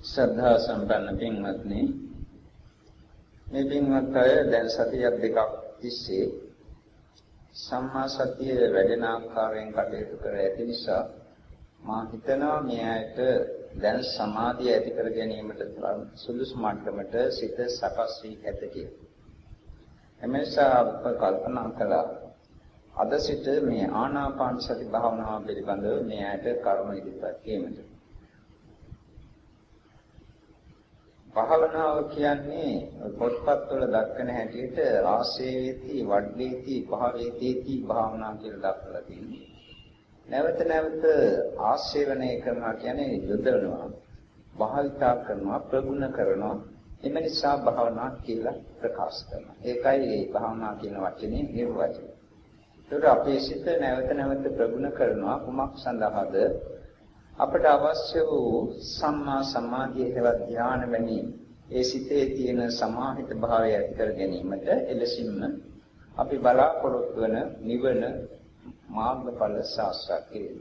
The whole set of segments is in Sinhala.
ශ්‍රද්ධා සම්පන්න පින්වත්නි මේ පින්වත් අය දැන් සතියක් දෙකක් තිස්සේ සම්මා සතිය වැඩෙන ආකාරයෙන් කටයුතු කර ඇති නිසා මා හිතනවා මේ ඇයට දැන් සමාධිය ඇති කර ගැනීමට සුදුසු මට්ටමට සිත සකස් වී ඇත කියලා. එමේසා අප කල්පනා කළා අද සිට මේ ආනාපාන සති භාවනාව පිළිබඳව මේ ඇයට කර්ම ඉදිරිපත් කිරීමට. භාවනාව කියන්නේ පොත්පත්වල දක්වන හැටියට ආසේවේති වඩ්ඩේති භාවේති භාවනා කියලා දක්වලා තියෙනවා. නැවත නැවත ආශේවනය කරනවා කියන්නේ යොදවනවා භාවිතා කරනවා ප්‍රගුණ කරනවා. එම නිසා භාවනා කියලා ප්‍රකාශ කරනවා. ඒකයි මේ භාවනා කියන වචනේ නිර්වචනය. ඒකට අපේ සිත නැවත නැවත ප්‍රගුණ කරනවා කුමක් සඳහාද? අපට අවශ්‍ය වූ සම්මා සමාධිය හෙවත් ධ්‍යාන වැනි ඒ සිතේ තියෙන සමාහිත භාවය ඇති කර ගැනීමට එලෙසින්ම අපි බලාපොරොත්තු වන නිවන මාර්ගඵල සාක්ෂාත් කිරීම.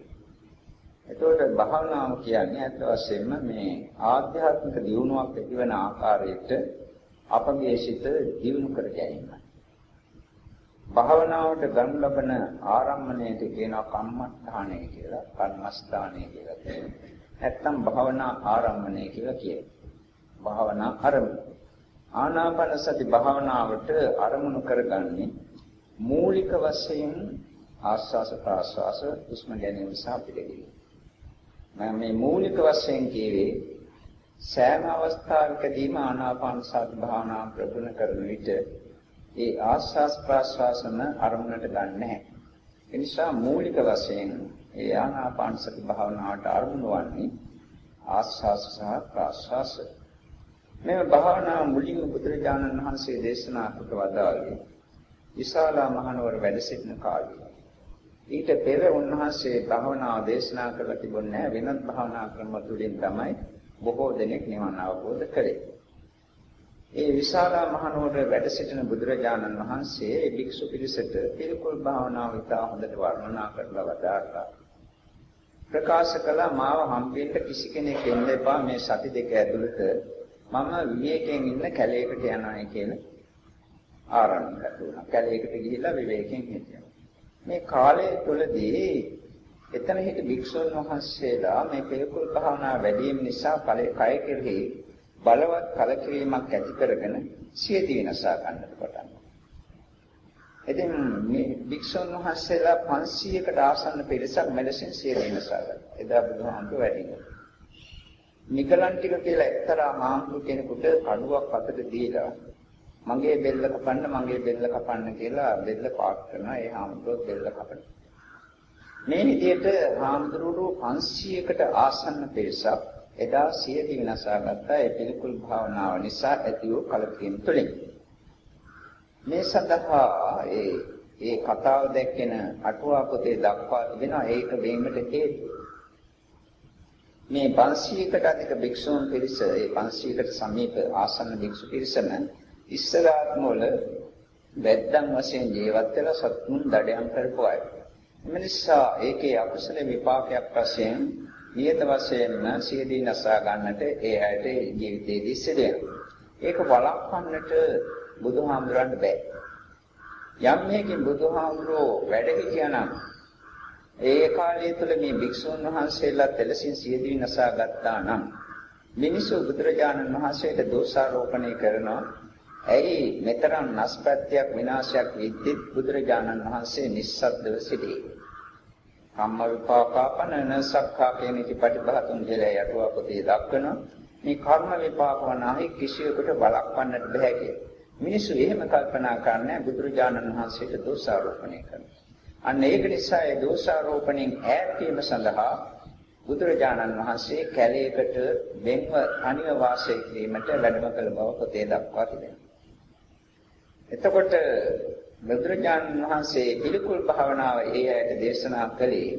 එතකොට භාවනාව කියන්නේ අත් වශයෙන්ම මේ ආධ්‍යාත්මික දියුණුවක් ඇතිවන ආකාරයට අපගේ සිත දියුණු කර ගැනීමයි. භාවනාවට ගනු ලබන ආරම්භණයට කියනවා කම්මස්ථානය කියලා, කර්මස්ථානය කියලා කියනවා. නැත්තම් භාවනා ආරම්භණය කියලා කියනවා. භාවනා ආරම්භ. ආනාපාන සති භාවනාවට අරමුණු කරගන්නේ මූලික වශයෙන් ආස්වාස ප්‍රාස්වාස හුස්ම ගැනීම සහ පිටගැනීම. මම මේ මූලික වශයෙන් කියවේ සෑම අවස්ථාවකදීම ආනාපාන සති භාවනා ප්‍රගුණ කරන විට ඒ ආස්වාස් ප්‍රාස්වාසන අරමුණට ගන්න නැහැ. ඒ නිසා මූලික වශයෙන් ඒ ආනාපාන සති භාවනාවට අරමුණු වන්නේ ආස්වාස් සහ ප්‍රාස්වාස. මේ භාවනා මුලින්ම බුදුරජාණන් වහන්සේ දේශනා කොට වදාළේ විශාලා මහනුවර වැඩ සිටින කාලේ ඊට පෙර උන්වහන්සේ භාවනාව දේශනා කරලා තිබුණේ නැහැ වෙනත් භාවනා ක්‍රම තුලින් තමයි බොහෝ දෙනෙක් නිවන අවබෝධ කළේ. ඒ විශාලා මහනුවර වැඩ සිටින බුදුරජාණන් වහන්සේ ඒ භික්ෂු පිරිසට පිළිකුල් භාවනාව ඉතා හොඳට වර්ණනා කරලා වදාළා. ප්‍රකාශ කළා මාව හම්බෙන්න කිසි කෙනෙක් එන්න එපා මේ සති දෙක ඇතුළත මම විවේකයෙන් ඉන්න කැලේකට යනවායි කියලා ආරම්භ කළා. කැලේකට ගිහිල්ලා විවේකයෙන් හිටියා. මේ කාලය තුළදී එතන හිට භික්ෂුන් වහන්සේලා මේ පිළිකුල් භාවනා වැඩි වීම නිසා කය කෙරෙහි බලවත් කලකිරීමක් ඇති කරගෙන සියදී විනාශා ගන්නට පටන් ඉතින් මේ භික්ෂුන් වහන්සේලා 500කට ආසන්න පිරිසක් මෙලෙසින් සියදී විනාශා ගත්තා. එදා බුදුහාමුදුරුවෝ වැඩිනේ. නිකලන්ටික කියලා එක්තරා මහාමුදුර කෙනෙකුට අඩුවක් අතට දීලා මගේ බෙල්ල කපන්න මගේ බෙල්ල කපන්න කියලා බෙල්ල පාක් කරනවා ඒ හාමුදුරුවෝ බෙල්ල කපන මේ විදිහට හාමුදුරුවෝ 500කට ආසන්න පිරිසක් එදා සියදි විනාශා ගත්තා ඒ පිළිකුල් භාවනාව නිසා ඇති වූ කලකිරීම තුළින් මේ සඳහා ඒ ඒ කතාව දැක්කෙන අටුවා පොතේ දක්වා තිබෙනවා ඒක වීමට හේතුව මේ 500කට අධික භික්ෂුන් පිරිස ඒ 500කට සමීප ආසන්න භික්ෂු පිරිසම ඉස්සරාත්ම වල වැද්දන් වශයෙන් ජීවත් වෙලා සත්මුන් දඩයන් කරපු අය. එම නිසා ඒකේ අකුසල විපාකයක් වශයෙන් නියත වශයෙන්ම සියදී නසා ගන්නට ඒ ඇයට ජීවිතයේදී සිදෙනවා. ඒක වළක්වන්නට බුදුහාමුදුරන්ට බෑ. යම් මේකින් බුදුහාමුදුරෝ වැඩ හිටියානම් ඒ කාලය තුළ මේ භික්ෂුන් වහන්සේලා තෙලසින් සියදී නසා ගත්තා නම් මිනිසු බුදුරජාණන් වහන්සේට දෝෂාරෝපණය කරනවා ඇයි මෙතරම් නස්පත්‍යක් විනාශයක් වෙද්දිත් බුදුරජාණන් වහන්සේ නිස්සද්දව සිටී. කම්ම විපාකාපනන සක්ඛා කියන ඉතිපටිභාතුන් කියලා යටුවා පොතේ දක්වන මේ කර්ම විපාක වනාහි කිසියෙකුට බලක්වන්නට බෑ කියලා. මිනිස්සු එහෙම කල්පනා කරන්නේ බුදුරජාණන් වහන්සේට දෝෂාරෝපණය කරනවා. අන්න ඒක නිසා ඒ දෝෂාරෝපණයෙන් ඈත් වීම සඳහා බුදුරජාණන් වහන්සේ කැලේකට වෙන්ව අනිව වාසය කිරීමට වැඩම කළ බව පොතේ දක්වා තිබෙනවා. එතකොට බුදුරජාණන් වහන්සේ පිළිකුල් භාවනාව ඒ ඇයට දේශනා කළේ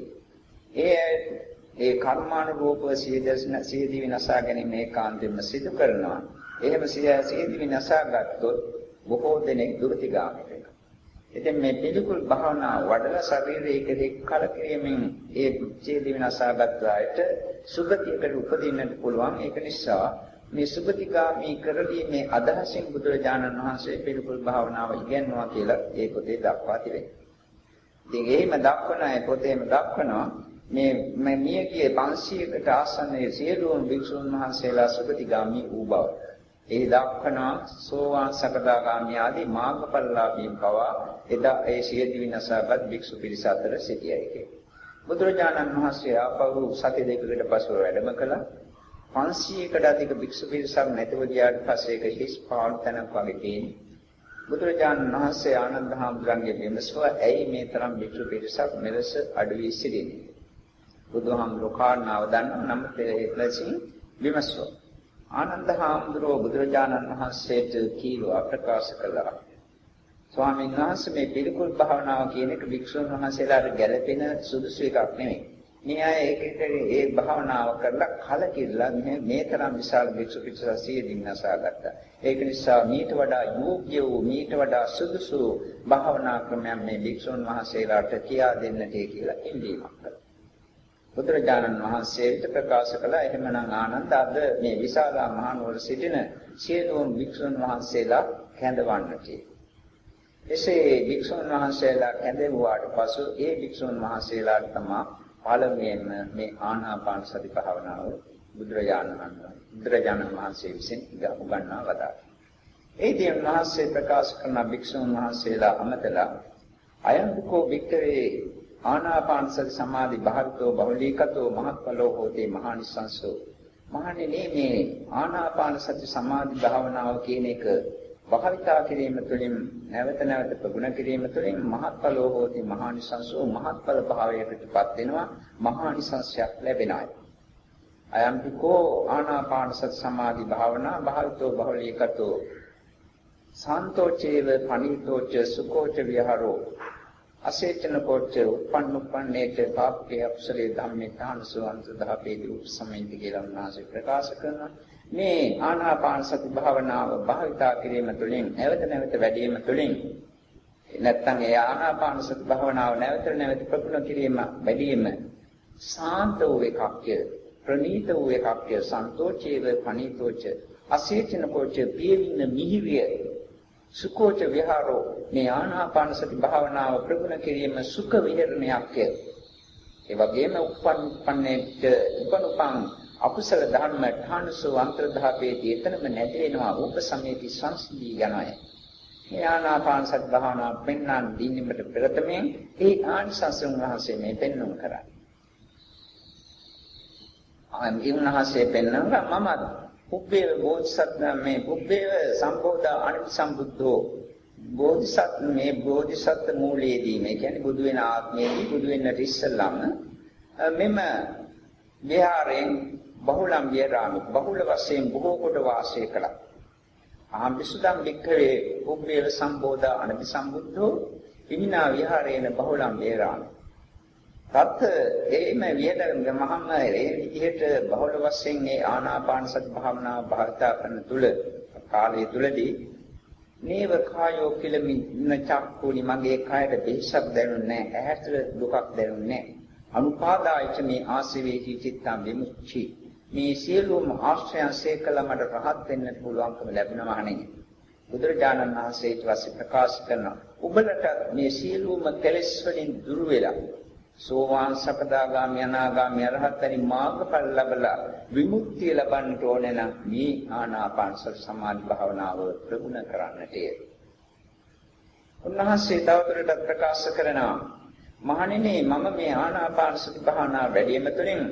ඒ ඒ කර්මානුරූපව සියදී විනාශා ගැනීම ඒකාන්තයෙන්ම සිදු කරනවා. එහෙම සියදී විනාශා ගත්තොත් බොහෝ දෙනෙක් දුර්තිගාමී වෙනවා. ඉතින් මේ පිළිකුල් භාවනා වඩලා ශරීරයේ කෙරෙහි කලකිරීමෙන් ඒ ඡේදි විනාශාගත් අයට සුගතියකට උපදින්නට පුළුවන්. ඒක නිසා මේ සුගතිගාමී කරලීමේ අදහසින් බුදුරජාණන් වහන්සේ පිළිකුල් භාවනාව ඉගෙනනවා කියලා ඒ පොතේ දක්වා තිබෙනවා. ඉතින් එහෙම දක්වන ඒ පොතේම දක්වනවා මේ මියගිය 500කට ආසන්නයේ සියලුම භික්ෂුන් වහන්සේලා සුගතිගාමී වූ බව. ඒ දක්වනවා සෝවාන් සකදාගාමී ආදී මාර්ගඵලලාභීන් පවා එදා ඒ සියදි විනාශාගත් භික්ෂු පිරිස අතර සිටියයි කියලා. බුදුරජාණන් වහන්සේ ආපහු සති දෙකකට පසුව වැඩම කළා. 500කට අධික භික්ෂු පිරිසක් නැතිව ගියාට පස්සේ ඒක හිස් පාන් තැනක් වගේ තියෙන්නේ. බුදුරජාණන් වහන්සේ ආනන්ද හාමුදුරන්ගේ විමසුවා ඇයි මේ තරම් භික්ෂු පිරිසක් මෙලෙස අඩු වී සිටින්නේ? බුදුහාමුදුරුවෝ කාරණාව දන්නා නම් එලෙසින් විමසුවා. ආනන්ද හාමුදුරුවෝ බුදුරජාණන් වහන්සේට කීවා ප්‍රකාශ කළා. ස්වාමීන් වහන්සේ මේ පිළිකුල් භාවනාව කියන එක භික්ෂුන් වහන්සේලාට ගැළපෙන සුදුසු එකක් නෙමෙයි. මේ අය ඒකට ඒ භාවනාව කරලා කලකිරලා මේ තරම් විශාල භික්ෂු පිටසක් සියදින් නසාගත්තා. ඒක නිසා මීට වඩා යෝග්‍ය වූ මීට වඩා සුදුසු භාවනා ක්‍රමයන් මේ භික්ෂුන් වහන්සේලාට කියා දෙන්නට කියලා ඉල්ලීමක් කළා. බුදුරජාණන් වහන්සේට ප්‍රකාශ කළා එහෙමනම් ආනන්ද අද මේ විශාලා මහනුවර සිටින සියලුම භික්ෂුන් වහන්සේලා කැඳවන්නට. එසේ භික්ෂුන් වහන්සේලා කැඳවුවාට පසු ඒ භික්ෂුන් වහන්සේලාට තමයි පළමුවෙන්ම මේ ආනාපාන සති භාවනාව බුදුරජාණන් බුදුරජාණන් වහන්සේ විසින් උගන්වා වදාළා. ඒ දී උන්වහන්සේ ප්‍රකාශ කරන භික්ෂුන් වහන්සේලා අමතලා අයංකෝ වික්‍රේ ආනාපාන සති සමාධි භාවිතෝ බහුලීකතෝ මහත්ඵලෝ හෝති මහානිසංසෝ මහණෙනි මේ ආනාපාන සති සමාධි භාවනාව කියන එක භාවිතා කිරීම තුළින් නැවත නැවත ප්‍රගුණ කිරීම තුළින් මහත්ඵලෝ හෝති මහානිසංසෝ මහත්ඵල භාවයකටපත් වෙනවා මහානිසංසයක් ලැබෙන අය. අයම්පිකෝ ආනාපාන සති සමාධි භාවනා භාවිතෝ බහුලීකතෝ. සාන්තෝචේව පණීතෝච සුකෝච විහාරෝ. අසේචන කෝච්ච උපන්නුපන්නේට පාපේ අපසලේ ධම්මේ තානසුවන්ත දහපේදී උපසමෙන්ති කියලා උන්වහන්සේ ප්‍රකාශ කරනවා. මේ ආනාපාන සති භාවනාව භාවිතා කිරීම තුළින් නැවත නැවත වැඩිම තුළින් නැත්තම් ඒ ආනාපාන සති භාවනාව නැවත නැවත ප්‍රගුණ කිරීම වැඩිම සාන්ත වූ එකක්ය ප්‍රණීත වූ එකක්ය සන්තෝෂේව පණීතෝච අසේචන කෝච්ච පියවින්න මිහිවිය සුකෝච විහාරෝ. මේ ආනාපාන සති භාවනාව ප්‍රගුණ කිරීම සුඛ විහරණයක් ඒ වගේම උපන්පන්නේට උපනුපං අකුසල ධර්ම ඨානසෝ අන්තර්ධාපේදී එතනම නැති වෙනවා උපසමේදී සංසිඳී යනවා මේ ආනාපාන සති භාවනාව පෙන්වන්න දීන්නට පෙරතමෙන් ඒ ආනිසංසුන් වහන්සේ මේ පෙන්වුම් කරා. ආ මේ උන්වහන්සේ පෙන්වනවා මම පුබ්බේ බෝධිසත්ව මේ පුබ්බේ සම්බෝධා අනිත් සම්බුද්ධෝ බෝධිසත් මේ බෝධිසත්ව මූලයේදී මේ කියන්නේ බුදු වෙන ආත්මයේදී බුදු වෙන්නට ඉස්සෙල්ලම මෙම විහාරයෙන් බහුලම් විහාරාමි බහුල වශයෙන් බොහෝ කොට වාසය කළා. අහම් විසුදම් වික්‍රේ පුබ්බේ සම්බෝධා අනිත් සම්බුද්ධෝ ඉමිනා විහාරේන බහුලම් විහාරාමි තත් එයිම විහෙතන මහම ඒ විදිහට බහුල වශයෙන් මේ ආනාපාන සති භාවනාව භාවිතා කරන තුල කාලය තුලදී නේව කායෝ කිලමින චක්කුනි මගේ කයට බෙහෙසක් දැනුන්නේ නැහැ. ඇහැට දුකක් දැනුන්නේ නැහැ. අනුපාදායච මේ ආසවේ චිත්තං විමුක්ති මේ සියලුම ආශ්‍රයන් සේකල මට රහත් වෙන්න පුළුවන්කම ලැබෙනවා නෙවෙයි බුදුරජාණන් වහන්සේ ඊට පස්සේ ප්‍රකාශ කරනවා ඔබලට මේ සියලුම කෙලෙස් වලින් දුර වෙලා සෝවාන් සකදාගාමී අනාගාමී අරහත් වැනි මාර්ගඵල ලැබලා විමුක්තිය ලබන්නට ඕනේ නම් මේ ආනාපාන සති සමාධි භාවනාව ප්‍රගුණ කරන්නටය. උන්වහන්සේ තවදුරටත් ප්‍රකාශ කරනවා මහණෙනි මම මේ ආනාපාන සති භාවනාව වැඩිම තුළින්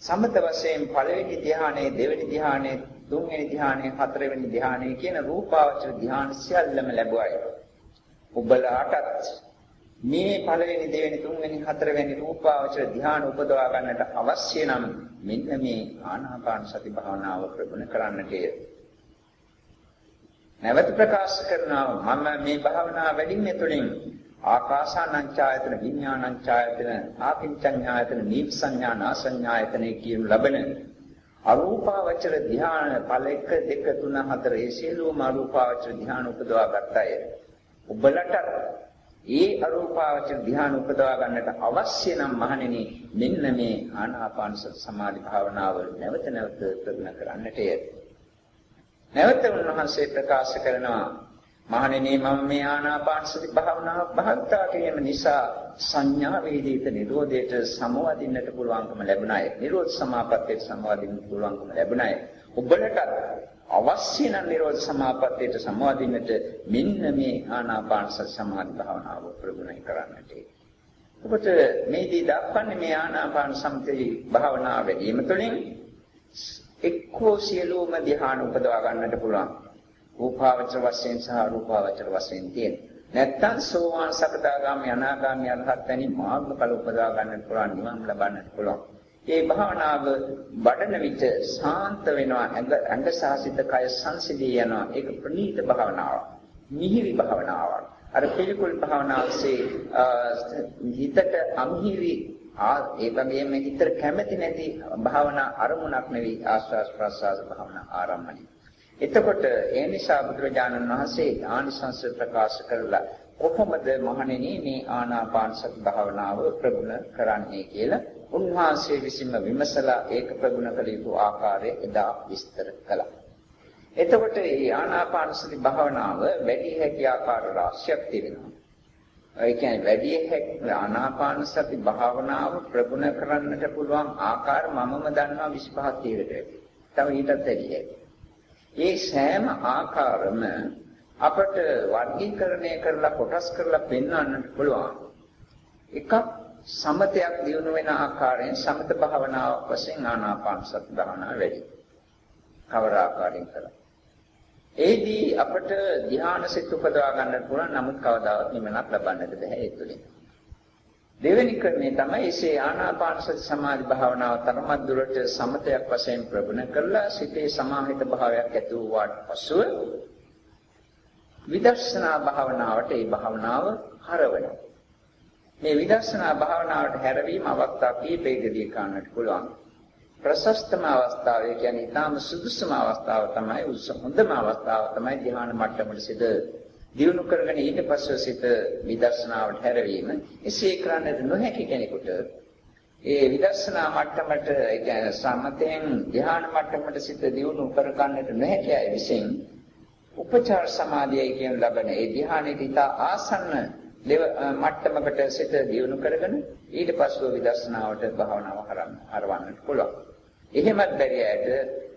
සමත වශයෙන් පළවෙනි ධ්‍යානයේ දෙවෙනි ධ්‍යානයේ තුන්වෙනි ධ්‍යානයේ හතරවෙනි ධ්‍යානයේ කියන රූපාවචර ධ්‍යාන සියල්ලම ලැබුවායි. ඔබලාටත් මේ පළවෙනි දෙවෙනි තුන්වෙනි හතරවෙනි රූපාවචර ධ්‍යාන උපදවා ගන්නට අවශ්‍ය නම් මෙන්න මේ ආනාපාන සති භාවනාව ප්‍රගුණ කරන්නටය. නැවත ප්‍රකාශ කරනවා මම මේ භාවනාව වැඩින්නේ තුලින් ආකාසානංචායතන විඥානංචායතන ආකින්චඤ්ඤායතන නීප්සඤ්ඤා නාසඤ්ඤායතන කියන ලබන අරූපාවචර ධ්‍යාන ඵල 1 2 3 4 ඒ සියලුම අරූපාවචර ධ්‍යාන උපදවා ගන්නය. ඔබලට ඒ අරූපාවචර ධ්‍යාන උපදවා ගන්නට අවශ්‍ය නම් මහණෙනි මෙන්න මේ ආනාපාන සමාධි භාවනාව නැවත නැවත ප්‍රගුණ කරන්නටය. නැවත උන්වහන්සේ ප්‍රකාශ කරනවා මහණෙනි මම මේ ආනාපාන සති භාවනාව භාවිතා කිරීම නිසා සංඥා වේදිත නිරෝධයට සමවදින්නට පුළුවන්කම ලැබුණාය. නිරෝධ සමාපත්තියට සමවදින්නට පුළුවන්කම ලැබුණාය. ඔබලට අවශ්‍ය නම් නිරෝධ සමාපත්තියට සමවදින්නට මෙන්න මේ ආනාපාන සති සමාධි භාවනාව ප්‍රගුණ කරන්නට. ඔබට මේදී දක්වන්නේ මේ ආනාපාන සම්පති භාවනාව වැඩිම තුළින් එක්කෝ සියලුම ධ්‍යාන උපදවා ගන්නට පුළුවන්. රූපාවචර වශයෙන් සහ අරූපාවචර වශයෙන් තියෙන. නැත්තම් සෝවාන් සකදාගාමී අනාගාමී අරහත් වැනි මාර්ගඵල උපදවා ගන්නට පුළුවන් නිවන් ලබන්නට පුළුවන්. මේ භාවනාව වඩන විට සාන්ත වෙනවා ඇඟ සාසිත කය සංසිදී යනවා. ඒක ප්‍රණීත භාවනාවක්. මිහිරි භාවනාවක්. අර පිළිකුල් භාවනාවසේ හිතට අමිහිරි ඒ වගේම හිතට කැමැති නැති භාවනා අරමුණක් නෙවෙයි ආස්වාස් ප්‍රසආස භාවනා ආරම්භණය. එතකොට ඒ නිසා බුදුරජාණන් වහන්සේ ආනිසංස ප්‍රකාශ කරලා කොහොමද මහණෙනි මේ ආනාපාන සති භාවනාව ප්‍රගුණ කරන්නේ කියලා උන්වහන්සේ විසින්ම විමසලා ඒක ප්‍රගුණ කළ යුතු ආකාරය එදා විස්තර කළා. එතකොට මේ ආනාපාන සති භාවනාව වැඩි හැකි ආකාර රාශියක් තිබෙනවා. ඒ කියන්නේ වැඩි හැකි ආනාපාන සති භාවනාව ප්‍රගුණ කරන්නට පුළුවන් ආකාර මමම දන්නවා 25ක් තියෙකට. තව ඊටත් වැඩි. ඒ සෑම ආකාරම අපට වර්ගීකරණය කරලා කොටස් කරලා පෙන්වන්නට පුළුවන්. එකක් සමතයක් දිනු වෙන ආකාරයෙන් සමත භාවනාවක් වශයෙන් ආනාපාන සති භාවනාව වැඩි. කවර ආකාරයෙන් කළා. ඒදී අපට ධ්‍යාන සිත් උපදවා ගන්නට පුළුවන් නමුත් කවදාවත් නිමනක් ලබන්නට බැහැ ඒ තුලින්. දෙවෙනි ක්‍රමය තමයි එසේ ආනාපාන සති සමාධි භාවනාව තරමක් දුරට සමතයක් වශයෙන් ප්‍රගුණ කරලා සිතේ සමාහිත භාවයක් ඇති වූාට පසුව විදර්ශනා භාවනාවට ඒ භාවනාව හරවනවා. මේ විදර්ශනා භාවනාවට හැරවීම අවස්ථා කීපයකදී කරන්නට පුළුවන්. ප්‍රශස්තම අවස්ථාව ඒ කියන්නේ ඊටාම සුදුසුම අවස්ථාව තමයි හොඳම අවස්ථාව තමයි ධ්‍යාන මට්ටමට සිට දියුණු කරගෙන ඊට පස්ව සිත විදර්ශනාවට හැරවීම එසේ කරන්නට නොහැකි කෙනෙකුට ඒ විදර්ශනා මට්ටමට ඒ කියන්නේ සමතෙන් ධ්‍යාන මට්ටමට සිත දියුණු කර ගන්නට නොහැකි අය විසින් උපචාර සමාධියයි කියන ලබන ඒ ධ්‍යානෙට ඉතා ආසන්න මට්ටමකට සිත දියුණු කරගෙන ඊට පස්ව විදර්ශනාවට භාවනාව කරන්න හරවන්නට පුළුවන්. එහෙමත් බැරි අයට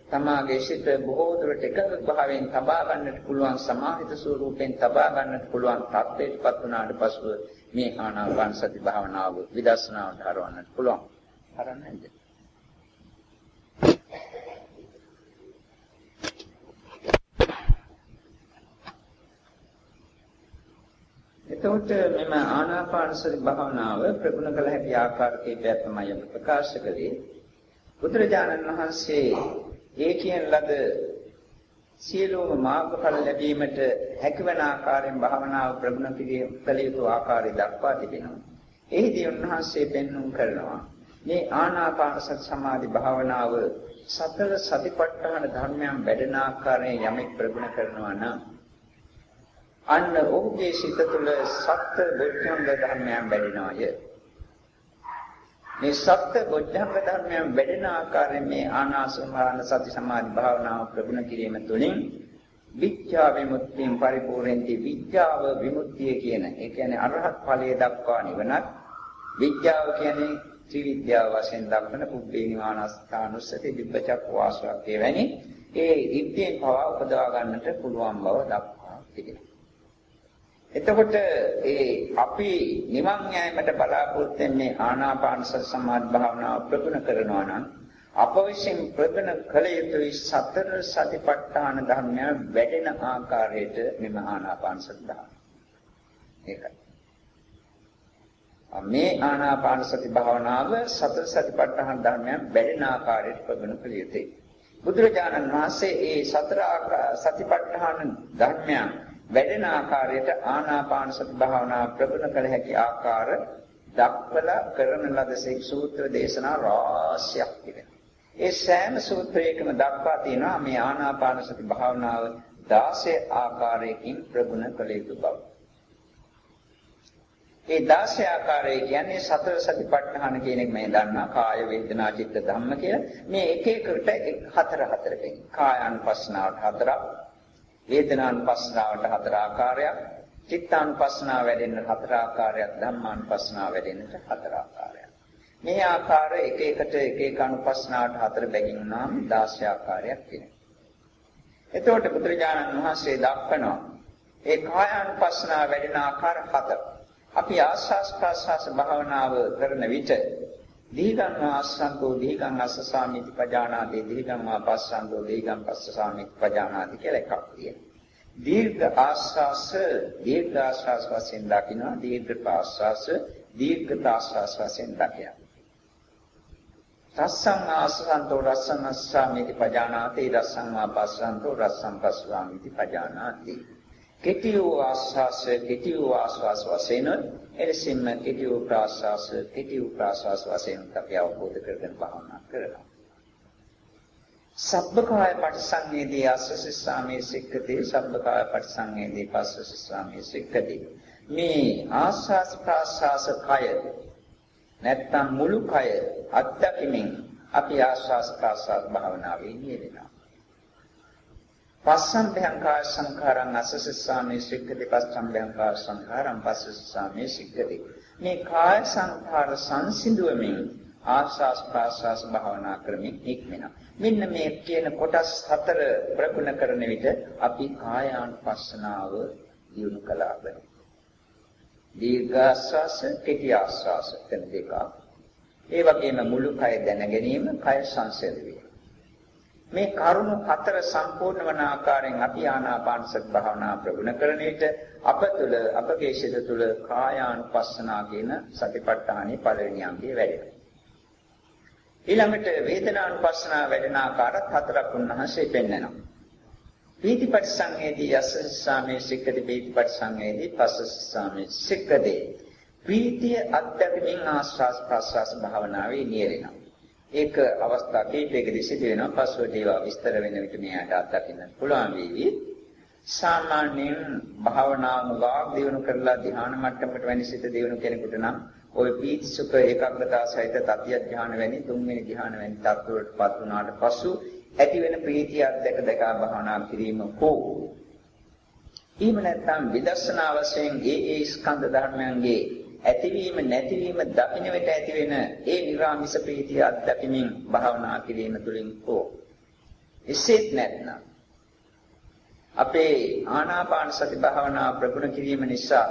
තමාගේ සිත බොහෝ දුරට එකඟ භාවයෙන් තබා ගන්නට පුළුවන් සමාහිත ස්වරූපයෙන් තබා ගන්නට පුළුවන් තත්ත්වයටපත් වුණාට පසුව මේ ආනාපාන සති භාවනාව විදර්ශනාවට හරවන්නට පුළුවන්. හරන්නේ එතකොට මෙම ආනාපාන සති භාවනාව ප්‍රගුණ කළ හැකි ආකාර කීපයක් තමයි අපි ප්‍රකාශ කළේ. බුදුරජාණන් වහන්සේ ඒ කියන ලද සියලුම මාර්ගඵල ලැබීමට හැකිවන ආකාරයෙන් භාවනාව ප්‍රගුණ කිරීම කළ යුතු ආකාරය දක්වා තිබෙනවා. එහිදී උන්වහන්සේ පෙන්වුම් කරනවා මේ ආනාපාන සති සමාධි භාවනාව සතර සතිපට්ඨාන ධර්මයන් වැඩෙන ආකාරයෙන් යමෙක් ප්‍රගුණ කරනවා නම් අන්න ඔහුගේ සිත තුළ සත්‍ය බොද්ධංග ධර්මයන් වැඩෙනවාය. මේ සත්‍ය බොද්ධංග ධර්මයන් වැඩෙන ආකාරයෙන් මේ ආනාසමාන සති සමාධි භාවනාව ප්‍රගුණ කිරීම තුළින් විඥා විමුක්තියෙන් පරිපූර්ණෙන්ති විඥාව විමුක්තිය කියන ඒ කියන්නේ අරහත් ඵලයේ දක්වා නිවනත් විඥාව කියන්නේ ත්‍රිවිද්‍යාව වශයෙන් දක්වන පුබ්බේ නිවානස්ථානුස්සති දිබ්බචක් වාසයක් වැනි ඒ ඉද්ධියෙන් පවා උපදවා ගන්නට පුළුවන් බව දක්වා තිබෙනවා. එතකොට ඒ අපි නිවන් යෑමට බලාපොරොත්තු වෙන්නේ ආනාපාන සති සමාධි භාවනාව ප්‍රගුණ කරනවා නම් අප විසින් ප්‍රගුණ කළ යුතුයි සතර සතිපට්ඨාන ධර්මය වැඩෙන ආකාරයට මෙම ආනාපාන සති භාවනාව. ඒකයි. මේ ආනාපාන සති භාවනාව සතර සතිපට්ඨාන ධර්මයන් වැඩෙන ආකාරයට ප්‍රගුණ කළ යුතුයි. බුදුරජාණන් වහන්සේ ඒ සතර සතිපට්ඨාන ධර්මයන් වැඩෙන ආකාරයට ආනාපාන සති භාවනා ප්‍රගුණ කළ හැකි ආකාර දක්වලා කරන ලද සෙක් සූත්‍ර දේශනා රාශියක් තිබෙනවා. ඒ සෑම සූත්‍රයකම දක්වා තියෙනවා මේ ආනාපාන සති භාවනාව 16 ආකාරයකින් ප්‍රගුණ කළ යුතු බව. ඒ 16 ආකාරය කියන්නේ සතර සතිපට්ඨාන කියන එක මේ දන්නා කාය වේදනා චිත්ත ධම්ම කියලා. මේ එක එකට හතර හතරකින් කායानुපස්සනාවට හතරක්, වේදනානුපස්සනාවට හතර ආකාරයක්, චිත්තානුපස්සනාව වැඩෙන්න හතර ආකාරයක්, ධම්මානුපස්සනාව වැඩෙන්න හතර ආකාරයක්. මේ ආකාර එක එකට එක එක අනුපස්සනාවට හතර බැගින් නම් 16 ආකාරයක් වෙනවා. එතකොට බුදුරජාණන් වහන්සේ දක්වනවා ඒ කායानुපස්සනාව වැඩෙන ආකාර හතර. අපි ආස්වාස් ප්‍රාස්වාස් භාවනාව කරන විට දීගං ආස්සන්තෝ දීගං අස්සසාමිති පජානාති දීගං ආපස්සන්තෝ දීගං පස්සසාමිති පජානාති කියලා එකක් තියෙනවා. දීර්ඝ ආස්වාස දීර්ඝ ආස්වාස වශයෙන් දකිනවා දීර්ඝ ආස්වාස දීර්ඝ ආස්වාස වශයෙන් දකිනවා. රස්සං ආස්සන්තෝ රස්සං අස්සාමිති පජානාති රස්සං ආපස්සන්තෝ රස්සං පස්සාමිති පජානාති කෙටි වූ ආස්වාස කෙටි වූ ආස්වාස වශයෙන් එලෙසින්ම කෙටි වූ ප්‍රාස්වාස කෙටි වූ ප්‍රාස්වාස වශයෙන් අපි අවබෝධ කරගෙන භාවනා කරනවා. සබ්බකාය පටිසංවේදී ආස්වාසස්සාමේ සික්කති සබ්බකාය පටිසංවේදී පස්සස්සාමේ සික්කති මේ ආස්වාස ප්‍රාස්වාස කය නැත්තම් මුළු කය අත්දැකීමෙන් අපි ආස්වාස ප්‍රාස්වාස භාවනාවේ නියැලෙනවා. පස්සම්භයං කාය සංඛාරං අසසස්සාමේ සික්ඛති පස්සම්භයං කාය සංඛාරං පස්සසස්සාමේ සික්ඛති. මේ කාය සංඛාර සංසිඳුවමින් ආස්වාස් ප්‍රාස්වාස් භාවනා ක්‍රමෙන් ඉක්මනවා. මෙන්න මේ කියන කොටස් හතර ප්‍රගුණ කරන විට අපි කායානුපස්සනාව දියුණු කළා වෙනවා දීර්ඝ ආස්වාස කෙටි ආස්වාස කියන දෙක. ඒ වගේම මුළු කය දැන ගැනීම කය සංසිඳුවීම. මේ කරුණු හතර සම්පූර්ණ වන ආකාරයෙන් අපි ආනාපානසති භාවනා ප්‍රගුණ කරන විට අප තුළ අපගේ සිත තුළ කායානුපස්සනා කියන සතිපට්ඨානෙ පළවෙනි අංගය වැඩෙනවා. ඊළඟට වේදනානුපස්සනා වැඩෙන ආකාරات හතරක් උන්වහන්සේ පෙන්වනවා. පීතිපටිසංවේදී යස්සසාමේ සික්කති පීතිපටිසංවේදී පස්සසාමේ සික්කති. ප්‍රීතිය අත්දැකීමෙන් ආස්වාස් ප්‍රස්වාස් භාවනාවේ නියැලෙනවා. ඒක අවස්ථා කීපයකදී සිදු වෙනවා. පස්ව දේවා විස්තර වෙන විට මෙයාට අත්දකින්න පුළුවන් වේවි. සාමාන්‍යයෙන් භාවනාව වාග් දියුණු කරලා ධ්‍යාන මට්ටමකට වැනි සිත දියුණු කෙනෙකුට නම් ওই පීති සුඛ ඒකාග්‍රතාව සහිත තතිය ධ්‍යාන වැනි තුන්වෙනි ධ්‍යාන වැනි තත්ත්වවලටපත් වුණාට පසු ඇති වෙන ප්‍රීතිය අධ්‍යක දෙක භාවනා කිරීම හෝ ඊම නැත්නම් විදර්ශනා වශයෙන් ඒ ඒ ස්කන්ධ ධර්මයන්ගේ ඇතිවීම නැතිවීම දකින්න විට ඇති වෙන ඒ නිර්ාමිස ප්‍රීතිය අත්දැකීමෙන් භාවනා කිරීම තුළින් හෝ. එසේත් නැත්නම් අපේ ආනාපාන සති භාවනා ප්‍රගුණ කිරීම නිසා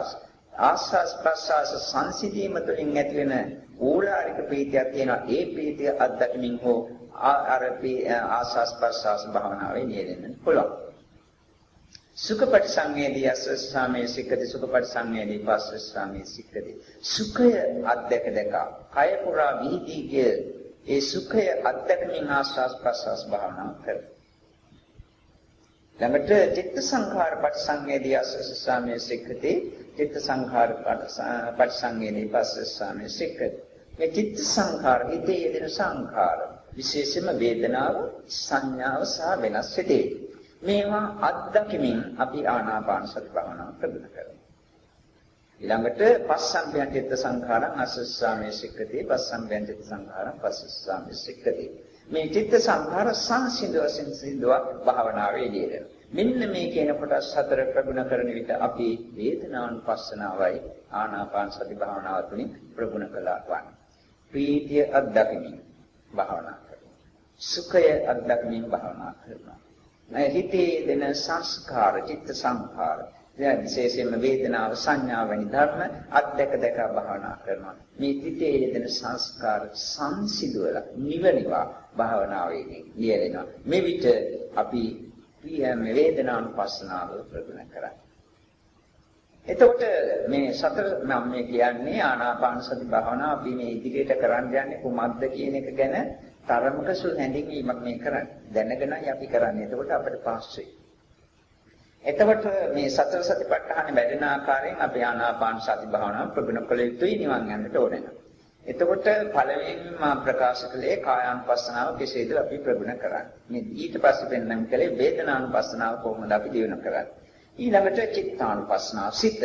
ආස්වාස් ප්‍රස්වාස සංසිඳීම තුළින් ඇති වෙන ඕලාරික ප්‍රීතියක් තියෙනවා. ඒ ප්‍රීතිය අත්දැකීමෙන් හෝ අර ආස්වාස් ප්‍රස්වාස භාවනාවේ නියෙන්න පුළුවන්. සුඛපටි සංවේදී අස්සස්සාමේ සික්කති සුඛපටි සංවේදී පස්සස්සාමේ සික්කති සුඛය අධ්‍යක දෙක. කය පුරා වීදීගේ ඒ සුඛය අධ්‍යක්මින් ආස්වාස් ප්‍රස්වාස් භාවනා කර ළඟට චිත්ත සංඛාර පටිසංවේදී අස්සස්සාමේ සික්කති චිත්ත සංඛාර පටිසංවේදී පස්සස්සාමේ සික්කති මේ චිත්ත සංඛාර හිතේ යෙදෙන සංඛාර විශේෂයෙන්ම වේදනාව සංඥාව සහ වෙනස් සිතේ මේවා අත්දැකීමෙන් අපි ආනාපාන සති භාවනාව ප්‍රගුණ කරනවා. ඊළඟට පස්සම්බයන් චිත්ත සංඛාරං අසස්සාමේ සික්කති පස්සම්බයන් චිත්ත සංඛාරං පස්සස්සාමේ සික්කති. මේ චිත්ත සංඛාර සංසිඳව සංසිඳව භාවනාවේ යෙදෙන මෙන්න මේ කියන කොටස් හතර ප්‍රගුණ කරන විට අපි වේදනාන් පස්සනාවයි ආනාපාන සති භාවනාව තුළින් ප්‍රගුණ කළා වන් ප්‍රීතිය අත්දැකීම භාවනා කරනවා සුඛය අත්දැකීම භාවනා කරනවා. හිතේ දෙන සංස්කාර චිත්ත සංඛාර. දැන් විශේෂයෙන්ම වේදනාව සංඥා වැනි ධර්ම අත්දැක දැක භාවනා කරනවා. මේ හිතේ යෙදෙන සංස්කාර සංසිඳවල නිවනිවා භාවනාවේදී ලියලෙනවා මේ විට අපි ප්‍රියම වේදනානුපස්සනාව ප්‍රගුණ කරන්නේ එතකොට මේ සතර මම මේ කියන්නේ ආනාපාන සති භාවනාව අපි මේ ඉදිරියට කරන්න යන්නේ කුමක්ද කියන එක ගැන තරමක සුළු හැඳින්වීමක් මේ කරන්නේ. දැනගෙනයි අපි කරන්නේ. එතකොට අපිට පාස් එතකොට මේ සතර සතිපට්ඨාන වැඩෙන ආකාරයෙන් අපි ආනාපාන සති භාවනාව ප්‍රගුණ කළ යුතුයි නිවන් යන්නට ඕනේ. එතකොට පළවෙනිම ප්‍රකාශ කළේ කායානුපස්සනාව කෙසේද අපි ප්‍රගුණ කරන්නේ. මේ ඊට පස්සේ පෙන්වන්න කලේ වේදනානුපස්සනාව කොහොමද අපි දිනු කරන්නේ. ඊළඟට චිත්තානුපස්සනාව සිත.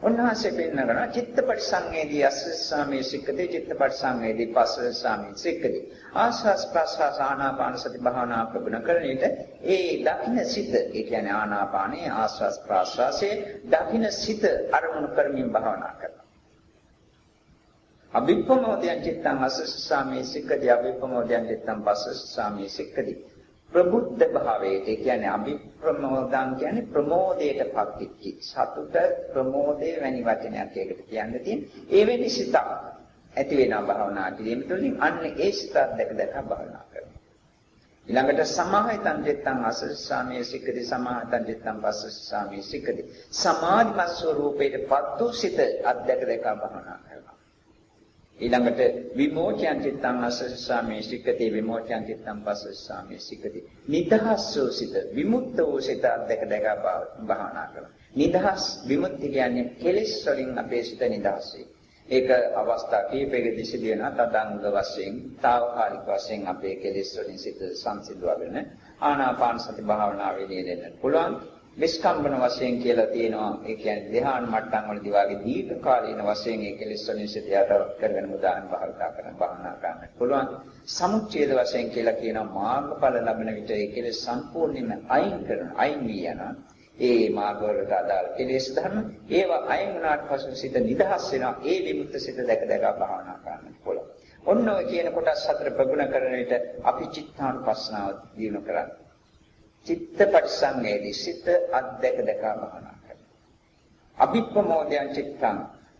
උන්වහන්සේ පෙන්නනවා චිත්තපටි සංවේදී අස්සසාමී සික්කදී චිත්තපටි සංවේදී පස්සසාමී සික්කදී ආස්වාස් ප්‍රස්වාස ආනාපාන සති භාවනා ප්‍රගුණ කරන විට ඒ දකින්න සිත ඒ කියන්නේ ආනාපානයේ ආස්වාස් ප්‍රස්වාසයේ දකින්න සිත අරමුණු කරමින් භාවනා කරනවා. අභිප්‍රමෝදයන් චිත්තං අස්සසාමී සික්කදී අභිප්‍රමෝදයන් චිත්තං පස්සසාමී සික්කදී ප්‍රබුද්ධ භාවයට ඒ කියන්නේ අභිප්‍රමෝදං කියන්නේ ප්‍රමෝදයට පත්widetilde සතුට ප්‍රමෝදයේ වැනි වචනයක් ඒකට කියන්න තියෙන ඒ වෙනි සිත ඇති වෙනා භාවනා කිරීම තුළින් අන්න ඒ සිත දැක දැක භාවනා කරනවා. ඊළඟට සමාහිතං චිත්තං අසස්සාමී සික්කති සමාහිතං චිත්තං පස්සස්සාමී සික්කති. සමාධිමත් ස්වરૂපයට පත් වූ සිත අධ්‍යක් දැක භාවනා කරනවා. ඊළඟට විමෝචයන් චිත්තං අස්සසාමේ සික්කති විමෝචයන් චිත්තං පස්සසාමේ සික්කති. නිදහස් වූ සිත විමුක්ත වූ සිත අධ්‍යක දැක භාවනා කරනවා. නිදහස් විමුක්ති කියන්නේ කෙලෙස් වලින් අපේ සිත නිදහස් ඒක අවස්ථා කීපයකදී සිදු වෙන තදංග වශයෙන් తాවකාලික වශයෙන් අපේ කෙලෙස් වලින් සිත සංසිඳවගෙන ආනාපාන සති භාවනාවේදී දෙන්න පුළුවන්. නිස්කම්බන වශයෙන් කියලා තියෙනවා. ඒ කියන්නේ ධ්‍යාන මට්ටම් වලදී වාගේ දීර්ඝ කාලීන වශයෙන් ඒ කෙලෙස් වලින් සිට යට කරගෙන මුදාන භාවිතා කරන භාවනා කරන්න පුළුවන්. සමුච්ඡේද වශයෙන් කියලා කියනවා මාර්ගඵල ලැබෙන විට ඒ කෙලෙස් සම්පූර්ණයෙන්ම අයින් කරන අයින් වී යන ඒ මාර්ගවලට අදාළ කෙලෙස් ධර්ම. ඒවා අයින් වුණාට පසු සිත නිදහස් වෙනවා. ඒ විමුක්ත සිත දැක දැක භාවනා කරන්න පුළුවන්. ඔන්න ඔය කියන කොටස් හතර ප්‍රගුණ කරන විට අපි චිත්තානුපස්සනාව දිනු කරන්නේ. චිත්ත පරිසංවේදී සිත අධ්‍යක දක භාවනා කරනවා. අභිප්‍රමෝදයන් චිත්තං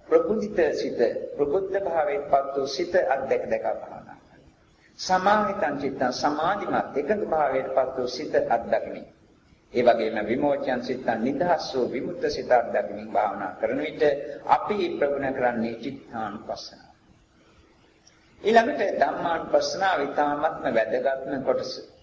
ප්‍රබුද්ධිත සිත ප්‍රබුද්ධ භාවයෙන් පත් වූ සිත අධ්‍යක දක භාවනා කරනවා. සමාහිතං චිත්තං සමාධිමත් එකඟ භාවයෙන් පත් වූ සිත අධ්‍යක්මි. ඒ වගේම විමෝචයන් සිතං නිදහස් වූ විමුක්ත සිත අධ්‍යක්මින් භාවනා කරන විට අපි ප්‍රගුණ කරන්නේ චිත්තානුපස්සනාව. ඊළඟට ධම්මානුපස්සනාව ඊටාත්ම වැදගත්ම කොටස.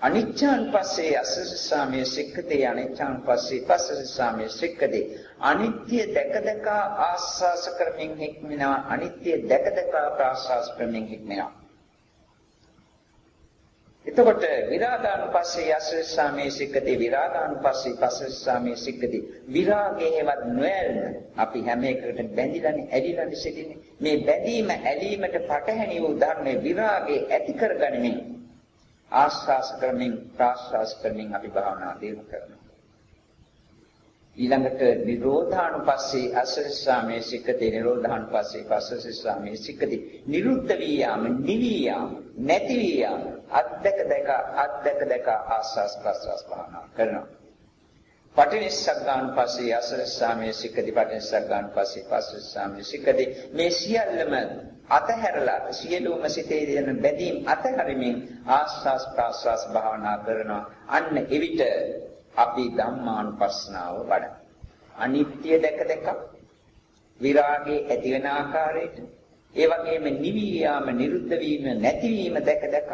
අනිච්ඡාන් පස්සේ අසසසාමයේ සික්කතේ අනිච්ඡාන් පස්සේ පස්සසසාමයේ සික්කතේ අනිත්‍ය දැක දැක ආස්වාස කරමින් හික්මිනවා අනිත්‍ය දැක දැක ප්‍රාස්වාස කරමින් හික්මිනවා එතකොට විරාගානුපස්සේ අසසසාමයේ සික්කතේ විරාගානුපස්සේ පස්සසසාමයේ සික්කතේ විරාගයේවත් නොයල්ම අපි හැම එකකට බැඳිලානේ ඇලිලානේ සිටින්නේ. මේ බැඳීම ඇලීමට පටහැනි වූ ධර්මයේ විරාගයේ ඇති කරගනිමින් ආස්වාස කරමින් ප්‍රාස්වාස කරමින් අපි භාවනා දියුණු කරනවා. ඊළඟට නිරෝධානුපස්සේ අසස්සාමේ සික්කතේ නිරෝධානුපස්සේ පස්සසස්සාමේ සික්කතේ නිරුද්ධ වී යාම නිවි යාම නැති වී යාම අද්දක දැක අද්දක දැක ආස්වාස් ප්‍රාස්වාස් භාවනා කරනවා. පටිනිස්සග්ගානුපස්සේ අසස්සාමේ සික්කති පටිනිස්සග්ගානුපස්සේ පස්සසස්සාමේ සික්කති මේ සියල්ලම අතහැරලා සියලුම සිතේ දෙන බැඳීම් අතහැරීමෙන් ආස්වාස් ප්‍රාස්වාස් භාවනා කරනවා. අන්න එවිට අපි ධම්මානුපස්සනාව වඩන අනිත්‍ය දැක දැක විරාගයේ ඇති වෙන ආකාරයට ඒ වගේම නිවි යාම නිරුද්ධ වීම නැතිවීම දැක දැක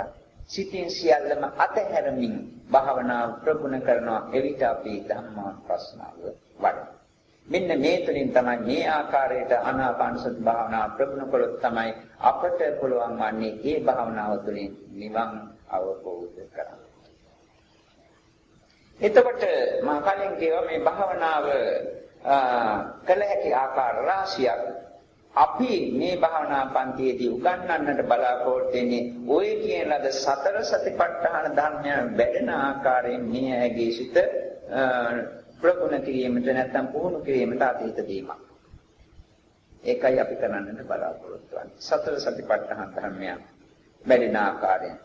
සිතින් සියල්ලම අතහැරමින් භාවනාව ප්‍රගුණ කරනවා. එවිට අපි ධම්මානුපස්සනාව වඩන මෙන්න මේ තුලින් තමයි මේ ආකාරයට ආනාපාන සති භාවනා ප්‍රගුණ කළොත් තමයි අපට පුළුවන් වන්නේ මේ භාවනාව තුළින් නිවන් අවබෝධ කරගන්න. එතකොට මම කලින් කියවා මේ භාවනාව කළ හැකි ආකාර රාශියක් අපි මේ භාවනා පන්තියේදී උගන්වන්නට බලාපොරොත්තු වෙන්නේ ওই කියන ලද සතර සතිපට්ඨාන ධර්මයන් වැඩෙන ආකාරයෙන් මේ ඇගේ සිට ප්‍රගුණ කිරීමට නැත්නම් පුහුණු කිරීමට අතීත දීමක්. ඒකයි අපි කරන්නට බලාපොරොත්තු වෙන්නේ. සතර සතිපට්ඨාන ධර්මයන් වැඩෙන ආකාරයෙන්.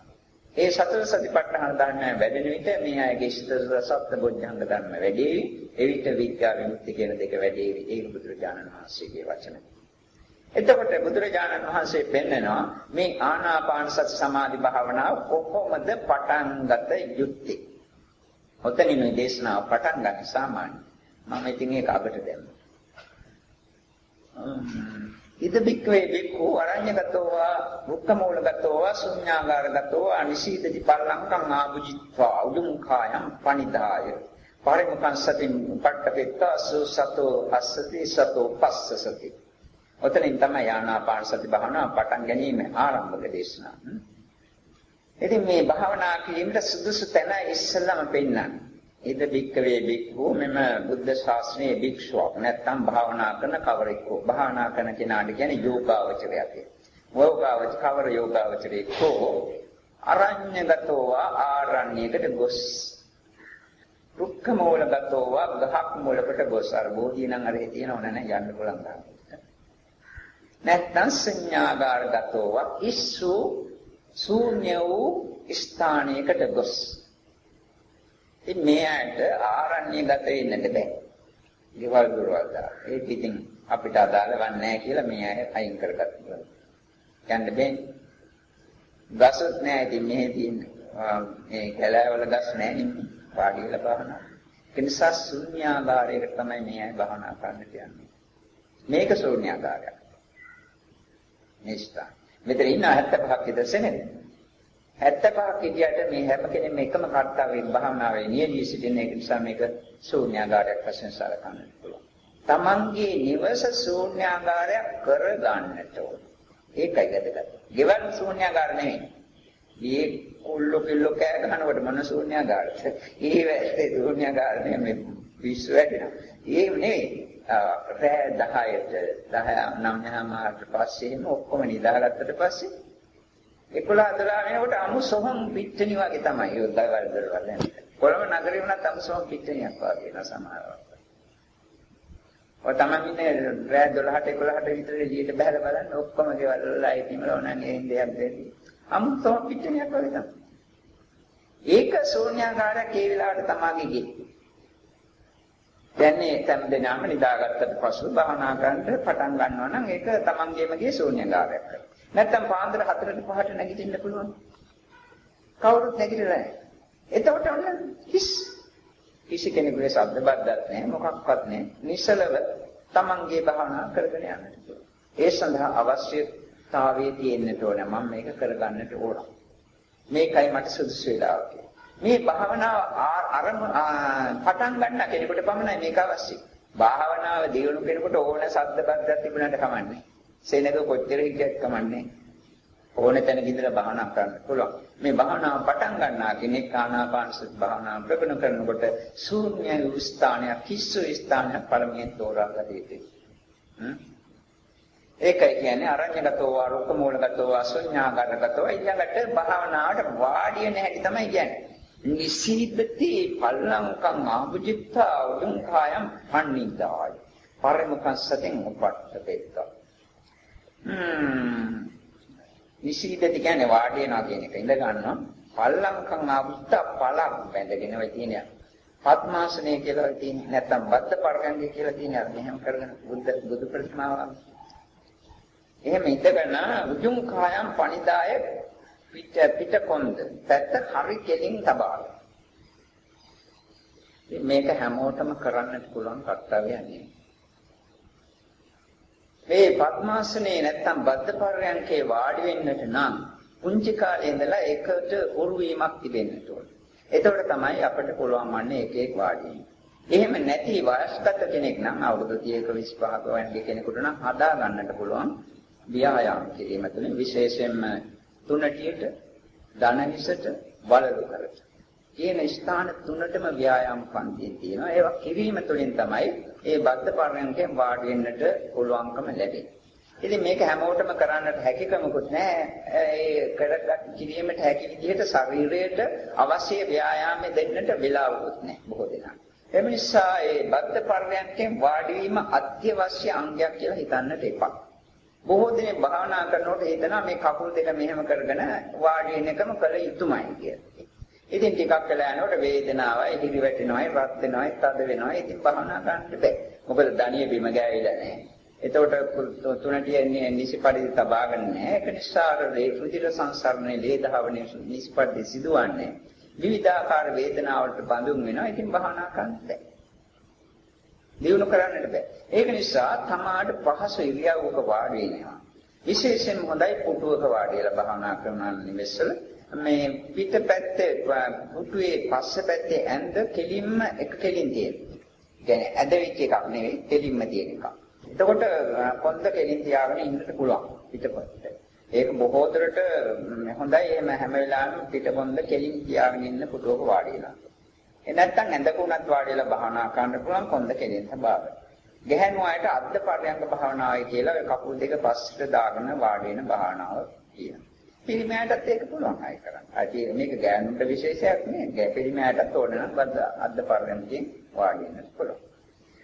ඒ සතර සතිපට්ඨාන ධර්මයන් වැඩෙන විට මේ අයගේ සිත සත්‍ය බොද්ධංග ධර්ම වැඩේවි. එවිට විද්‍යා විමුක්ති කියන දෙක වැඩේවි. ඒක බුදුරජාණන් වහන්සේගේ වචන. එතකොට බුදුරජාණන් වහන්සේ පෙන්නනවා මේ ආනාපාන සති සමාධි භාවනාව කොහොමද පටන් ගත යුත්තේ? ඔතනින් මේ දේශනාව පටන් ගන්න සාමාන්‍ය. මම ඉතින් ඒක අගට දැම්මා. ඉද බික්කවේ බික්ඛු අරඤ්‍යගතෝවා මුක්ඛමූලගතෝවා ශුඤ්ඤාගාරගතෝවා නිසීදති පල්ලංකං ආභුජිත්වා උදුම්ඛායම් පනිදාය පරිමුඛං සතින් පට්ඨපෙත්තසු සතෝ අස්සති සතෝ පස්සසති ඔතනින් තමයි ආනාපාන සති භාවනාව පටන් ගැනීම ආරම්භක දේශනාව. ඉතින් මේ භාවනා කිරීමට සුදුසු තැන ඉස්සෙල්ලාම පෙන්නන්න. ඉද බික්කවේ බික්ඛු මෙම බුද්ධ ශාසනයේ භික්ෂුවක් නැත්නම් භාවනා කරන කවරෙක් හෝ භාවනා කරන කෙනාට කියන්නේ යෝගාවචරයක්. යෝගාවච කවර යෝගාවචරයෙක් හෝ අරඤ්‍යගතව ආරණ්‍යයකට ගොස් දුක්ඛ මූලගතව ගහක් මූලකට ගොස් අර බෝධිය නම් අර හිතේනව නෑ යන්න පුළුවන් තාම. නැත්නම් සංඥාගාරගතව ඉස්සු ශූන්‍ය වූ ස්ථානයකට ගොස් ඉතින් මේ ඇයට ආරණ්‍ය ගත වෙන්නට බෑ. ගෙවල් දොරවල් දා. ඒක ඉතින් අපිට අදාළ වන්නේ නැහැ කියලා මේ අය අයින් කරගත්තා. යන්න බෑ. ගසත් නැහැ ඉතින් මෙහෙ තියෙන මේ කැලෑවල ගස් නැහැ නේ. වාඩි වෙලා භාවනා. ඒ නිසා ශුන්‍යාගාරයකට තමයි මේ අය භාවනා කරන්න කියන්නේ. මේක ශුන්‍යාගාරයක්. නිෂ්ඨා. මෙතන ඉන්න 75ක් විතර සෙනෙන්නේ. 75ක් හිටියට මේ හැම කෙනෙක්ම එකම කර්තාවෙන් භාවනාවේ නියදී සිටින එක නිසා මේක ශූන්‍යාගාරයක් වශයෙන් සලකන්න පුළුවන්. Tamange නිවස ශූන්‍යාගාරයක් කරගන්නට ඕන. ඒකයි වැදගත්. ගෙවන් ශූන්‍යාගාර නෙමෙයි. මේ කුල්ලෝ කිල්ලෝ කෑ ගන්නකොට මොන ශූන්‍යාගාරද? ඒ වැස්සේ ශූන්‍යාගාර නෙමෙයි පිස්සු වැටෙනවා. ඒ නෙමෙයි. රෑ 10ට 10 9 මාට පස්සේ ඔක්කොම නිදාගත්තට පස්සේ 11 12 වෙනකොට අමු සොහන් පිට්ටනි වගේ තමයි ඒ දවල් දරවල යන්නේ. කොළඹ නගරේ වුණත් අමු සොහන් පිට්ටනියක් වගේ වෙන සමහරවල්. ඔය තමයි ඉන්නේ රෑ 12ට 11ට විතර එළියට බහලා බලන්න ඔක්කොම ගෙවල් වල ලයිට් ඉමල ඕනන්නේ ඉන්දියක් දෙන්නේ. අමු සොහන් පිට්ටනියක් වගේ තමයි. ඒක ශූන්‍යාකාරයක් ඒ වෙලාවට තමයි ගියේ. දැන් මේ තම දෙනාම නිදාගත්තට පසු භාවනා කරන්න පටන් ගන්නවා නම් ඒක තමන්ගේම ගේ ශූන්‍යකාරයක් කරනවා. නැත්තම් පාන්දර 4ට 5ට නැගිටින්න පුළුවන්. කවුරුත් නැගිටලා නැහැ. එතකොට ඔන්න හිස් කිසි කෙනෙකුගේ ශබ්ද බද්දක් නැහැ මොකක්වත් නැහැ. නිසලව තමන්ගේ භාවනා කරගෙන යන්නට පුළුවන්. ඒ සඳහා අවශ්‍යතාවයේ තියෙන්නට ඕන මම මේක කරගන්නට ඕන. මේකයි මට සුදුසු වෙලාව මේ භාවනාව අරම පටන් ගන්න කෙනෙකුට පමණයි මේක අවශ්‍යයි. භාවනාව දියුණු කෙනෙකුට ඕන ශබ්ද බද්දක් තිබුණාට කමන්නේ. සෙනඟ කොච්චර හිටියත් කමන්නේ. ඕන තැනක ඉඳලා භාවනා කරන්න පුළුවන්. මේ භාවනාව පටන් ගන්නා කෙනෙක් ආනාපාන සති භාවනාව ප්‍රගුණ කරනකොට ශූන්‍ය වූ ස්ථානයක් කිස්සු ස්ථානයක් පළමුවෙන් තෝරා ගත යුතුයි. ඒකයි කියන්නේ අරඤ්‍යගතෝ ආරෝප මූලගතෝ අසඤ්ඤාගතෝ ඊළඟට භාවනාවට වාඩි වෙන හැටි තමයි කියන්නේ. නිසීදති පල්ලංකං ආභුජිත්තා උදුං කායම් පණ්ණිදාය. පරමකං සතෙන් උපට්ඨපෙත්තා. නිසීදති කියන්නේ වාඩි වෙනවා කියන එක ඉඳ ගන්නවා. පල්ලංකම් ආවුත්ත පලක් බැඳගෙන වෙ තියෙනවා. පద్මාසනය කියලා තියෙන නැත්නම් බද්ද පරගංගේ කියලා තියෙන අර මෙහෙම කරගෙන බුද්ධ බුදු ප්‍රතිමාව. එහෙම ඉඳගෙන උජුම් කායම් පණිදාය පිට පිට කොන්ද පැත්ත හරි කෙලින් තබාල. මේක හැමෝටම කරන්නට පුළුවන් කර්තව්‍යයක් නෙවෙයි. මේ පద్මාසනේ නැත්තම් බද්ධ පරයන්කේ වාඩි වෙන්නට නම් පුංචි කාලේ ඉඳලා ඒකට උරුවීමක් තිබෙන්නට ඕන. එතකොට තමයි අපිට පුළුවන් වන්නේ එක එක වාඩි එහෙම නැති වයස්ගත කෙනෙක් නම් අවුරුදු 30ක 25ක වගේ කෙනෙකුට නම් හදා ගන්නට පුළුවන් ව්‍යායාම කිරීම තුළින් විශේෂයෙන්ම තුනටියට ධනනිසට බලලු කරට කියන ස්ථාන තුනටම ව්‍යායාම පන්තිය තියෙනවා. ඒවා කිරීම තුළින් තමයි ඒ බද්ධ පරයන්කෙන් වාඩි වෙන්නට පුළුවන්කම ලැබෙන්නේ. ඉතින් මේක හැමෝටම කරන්නට හැකියකමකුත් නැහැ. ඒ කරගත් කිරීමට හැකි විදිහට ශරීරයට අවශ්‍ය ව්‍යායාම දෙන්නට වෙලාවකුත් නැහැ බොහෝ දෙනාට. එම නිසා ඒ බද්ධ පරයන්කෙන් වාඩි වීම අත්‍යවශ්‍ය අංගයක් කියලා හිතන්නට එපා. බොහෝ දෙනෙක් භාවනා කරනකොට හිතනවා මේ කකුල් දෙක මෙහෙම කරගෙන වාඩි වෙන එකම කළ යුතුමයි කියලා. ඉතින් ටිකක් වෙලා යනකොට වේදනාවයි, හිරි වැටෙනවයි, රත් වෙනවයි, තද වෙනවයි. ඉතින් භාවනා කරන්න බෑ. මොකද දණිය බිම ගෑවිලා නැහැ. එතකොට තුනටිය නිසිපරිදි තබාගෙන නැහැ. ඒක නිසා ඒ රුධිර සංසරණයේ ලේ දහවනේ නිසිපරිදි සිදුවන්නේ. විවිධාකාර වේදනාවලට බඳුන් වෙනවා. ඉතින් භාවනා කරන්න බෑ. දිනු කරන්නට බෑ. ඒක නිසා තමාට පහසු ඉරියව්වක වාඩි වෙනවා. විශේෂයෙන් හොඳයි පුටුවක වාඩි වෙලා භාවනා කරන නිවෙස්වල මේ පිටපැත්තේ පුටුවේ පස්ස පැත්තේ ඇඳ කෙලින්ම එක කෙලින් තියෙනවා. කියන්නේ ඇදවිච්ච එකක් නෙවෙයි කෙලින්ම තියෙන එකක්. එතකොට කොන්ද කෙලින් තියාගෙන ඉන්නට පුළුවන් පිටපැත්ත. ඒක බොහෝ දුරට හොඳයි එහෙම හැම වෙලාවෙම පිටකොන්ද කෙලින් තියාගෙන ඉන්න පුටුවක වාඩි වෙනවා. ඒ නැත්තම් ඇඳක උනත් වාඩි වෙලා භාවනා කරන්න පුළුවන් කොන්ද කෙලෙන් තබාගෙන. ගැහැණු අයට අද්ද පරයන්ක භාවනාවයි කියලා ඔය කකුල් දෙක පස්සට දාගෙන වාඩි වෙන භාවනාව කියනවා. පිරිමෑටත් ඒක පුළුවන් අය කරන්න. අයි මේක ගෑනුන්ට විශේෂයක් නෙවෙයි. පිරිමෑටත් ඕන නම් බද්ද අද්ද පරයන්කෙන් වාඩි වෙන්න පුළුවන්.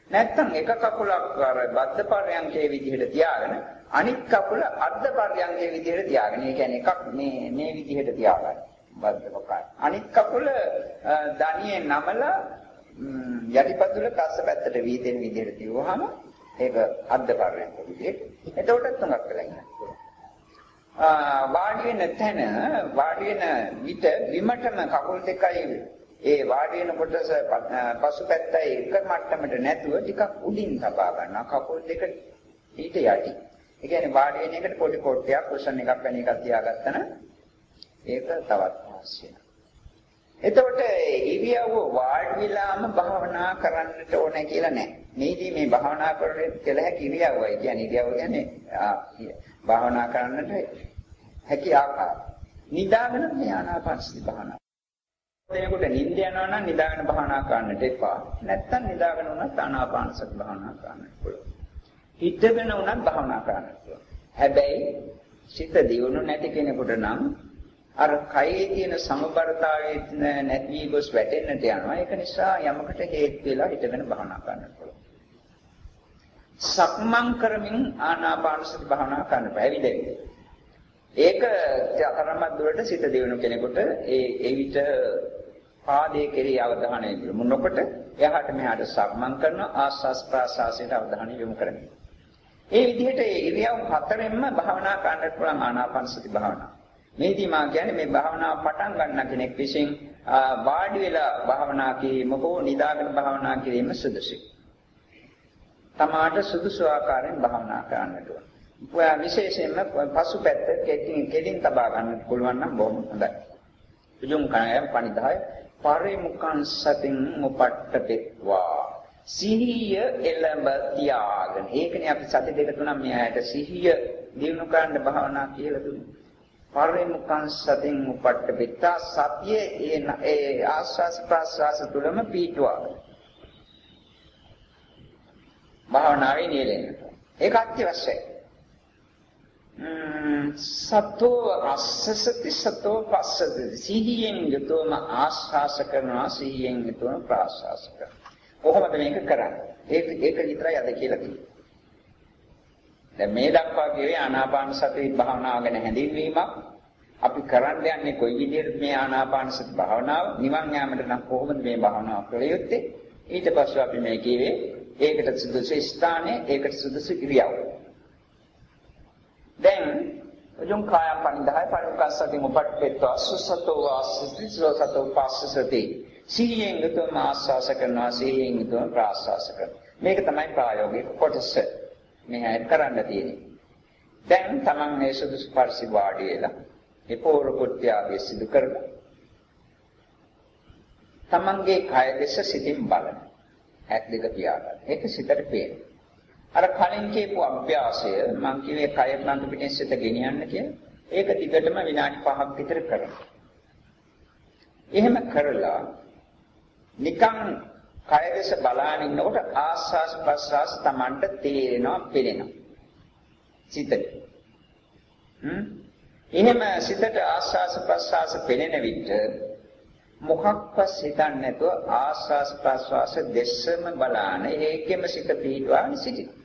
නැත්තම් එක කකුලක් අර බද්ද පරයන්කේ විදිහට තියාගෙන අනිත් කකුල අද්ද පරයන්කේ විදිහට තියාගෙන. ඒ කියන්නේ එකක් මේ මේ විදිහට තියාගන්න. බද්ද පකයි. අනිත් කකුල දණියේ නමලා යටිපතුල කස්ස පැත්තට වීදෙන විදිහට තියුවාම ඒක අද්ද පරයන්ක විදිහට. එතකොට තුනක් වෙලා ඉන්නවා. වාඩි වෙන තැන වාඩි වෙන විට විමටම කකුල් දෙකයි ඒ වාඩි වෙන කොටස පසුපැත්තයි එක මට්ටමට නැතුව ටිකක් උඩින් තබා ගන්නවා කකුල් දෙක ඊට යටි. ඒ කියන්නේ වාඩි වෙන එකට පොඩි කොටයක් කුෂන් එකක් වැනි එකක් තියාගත්තන ඒක තවත් අවශ්‍යයි. එතකොට ඉරියව්ව වාඩි විලාම භාවනා කරන්නට ඕනේ කියලා නෑ. මේදී මේ භාවනා කරන්නේ කියලා හැකි ඉරියව්වයි. කියන්නේ ඉරියව්ව කියන්නේ භාවනා කරන්නට හැකි ආකාරය. නිදාගෙන මේ ආනාපානසති භාවනා. එතකොට නිින්ද යනවා නම් නිදාගෙන භාවනා කරන්නට එපා. නැත්තම් නිදාගෙන උනත් ආනාපානසති භාවනා කරන්න පුළුවන්. හිටගෙන උනත් භාවනා කරන්න පුළුවන්. හැබැයි සිත දියුණු නැති කෙනෙකුට නම් අර කයේ තියෙන සමබරතාවයේ නැති ගොස් වැටෙන්නට යනවා. ඒක නිසා යමකට හේතු වෙලා හිටගෙන භාවනා කරන්න පුළුවන්. සක්මන් කරමින් ආනාපානසති භාවනා කරන්න බැවිදෙන්නේ. ඒක තරමක් දුරට සිත දිනු කෙනෙකුට ඒ ඒ විට පාදයේ කෙරෙහි අවධානය යොමු නොකොට එහාට මෙහාට සක්මන් කරන ආස්වාස් ප්‍රාසාසයට අවධානය යොමු කරමින්. ඒ විදිහට ඉරියව් හතරෙන්ම භාවනා කරන්නට පුළුවන් ආනාපානසති භාවනාව. මේදී මා කියන්නේ මේ භාවනාව පටන් ගන්න කෙනෙක් විසින් වාඩි වෙලා භාවනා කිරීම හෝ නිදාගෙන භාවනා කිරීම සුදුසුයි. තමාට සුදුසු ආකාරයෙන් භාවනා කරන්නට ඕන. ඔයා විශේෂයෙන්ම පසුපැත්ත කෙටින් කෙටින් තබා ගන්නත් පුළුවන් නම් බොහොම හොඳයි. යොම් කණය පණිදාය පරිමුඛං සතින් උපට්ඨපෙත්වා සිහිය එළඹ තියාගෙන. ඒකනේ අපි සති දෙක තුනක් මෙයාට සිහිය දිනු කරන්න භාවනා කියලා දුන්නේ. පරිමුඛං සතින් උපට්ඨපෙත්තා සතියේ ඒ ආස්වාස් ප්‍රාස්වාස තුලම පීඨවා. භාවනාවේ නියැලෙන්න. ඒක අත්‍යවශ්‍යයි. සතෝ අස්සසති සතෝ පස්සති සිහියෙන් යුතුවම ආස්වාස කරනවා සිහියෙන් යුතුවම ප්‍රාස්වාස කරනවා කොහොමද මේක කරන්නේ ඒක ඒක විතරයි අද කියලා තියෙන්නේ දැන් මේ දක්වා කියවේ ආනාපාන සති භාවනාව ගැන හැඳින්වීමක්. අපි කරන්න යන්නේ කොයි විදිහට මේ ආනාපාන සති භාවනාව? නිවන් යාමට නම් කොහොමද මේ භාවනාව කළ යුත්තේ? ඊට පස්සේ අපි මේ කියවේ ඒකට සුදුසු ස්ථානයේ ඒකට සුදුසු ඉරියව්ව දැන් යොම් කාය පනිදාය පරිකස්සති මුපට්ඨේත්ව අසුසතෝ වාසති සතෝ පාස්සසති. සිහියෙන් යුතුවම ආස්වාස කරනවා සිහියෙන් යුතුවම ප්‍රාස්වාස කරනවා. මේක තමයි ප්‍රායෝගික කොටස. මේ කරන්න තියෙන්නේ දැන් Taman මේ සුදුසු පරිසි වාඩි වෙලා මේ පෝර කුත්‍යාගේ සිදු කරලා Tamanගේ කය දෙස සිතින් බලන ඇත් දෙක පියාගන්න ඒක සිතට පේනවා අර කලින් කියපු අභ්‍යාසය මම කිව්වේ කය ප්‍රන්ත පිටින් සිත ගෙනියන්න කියලා. ඒක දිගටම විනාඩි 5ක් විතර කරනවා. එහෙම කරලා නිකන් කය දෙස බලාගෙන ඉන්නකොට ආස්වාස් ප්‍රස්වාස් Tamanට තේරෙනවා පෙනෙනවා. සිතට. හ්ම් එහෙම සිතට ආස්වාස් ප්‍රස්වාස් පෙනෙන විට මොකක්වත් හිතන්නේ නැතුව ආස්වාස් ප්‍රස්වාස දෙස්සම බලාන ඒකෙම සිත පිහිටවාගෙන සිටිනවා.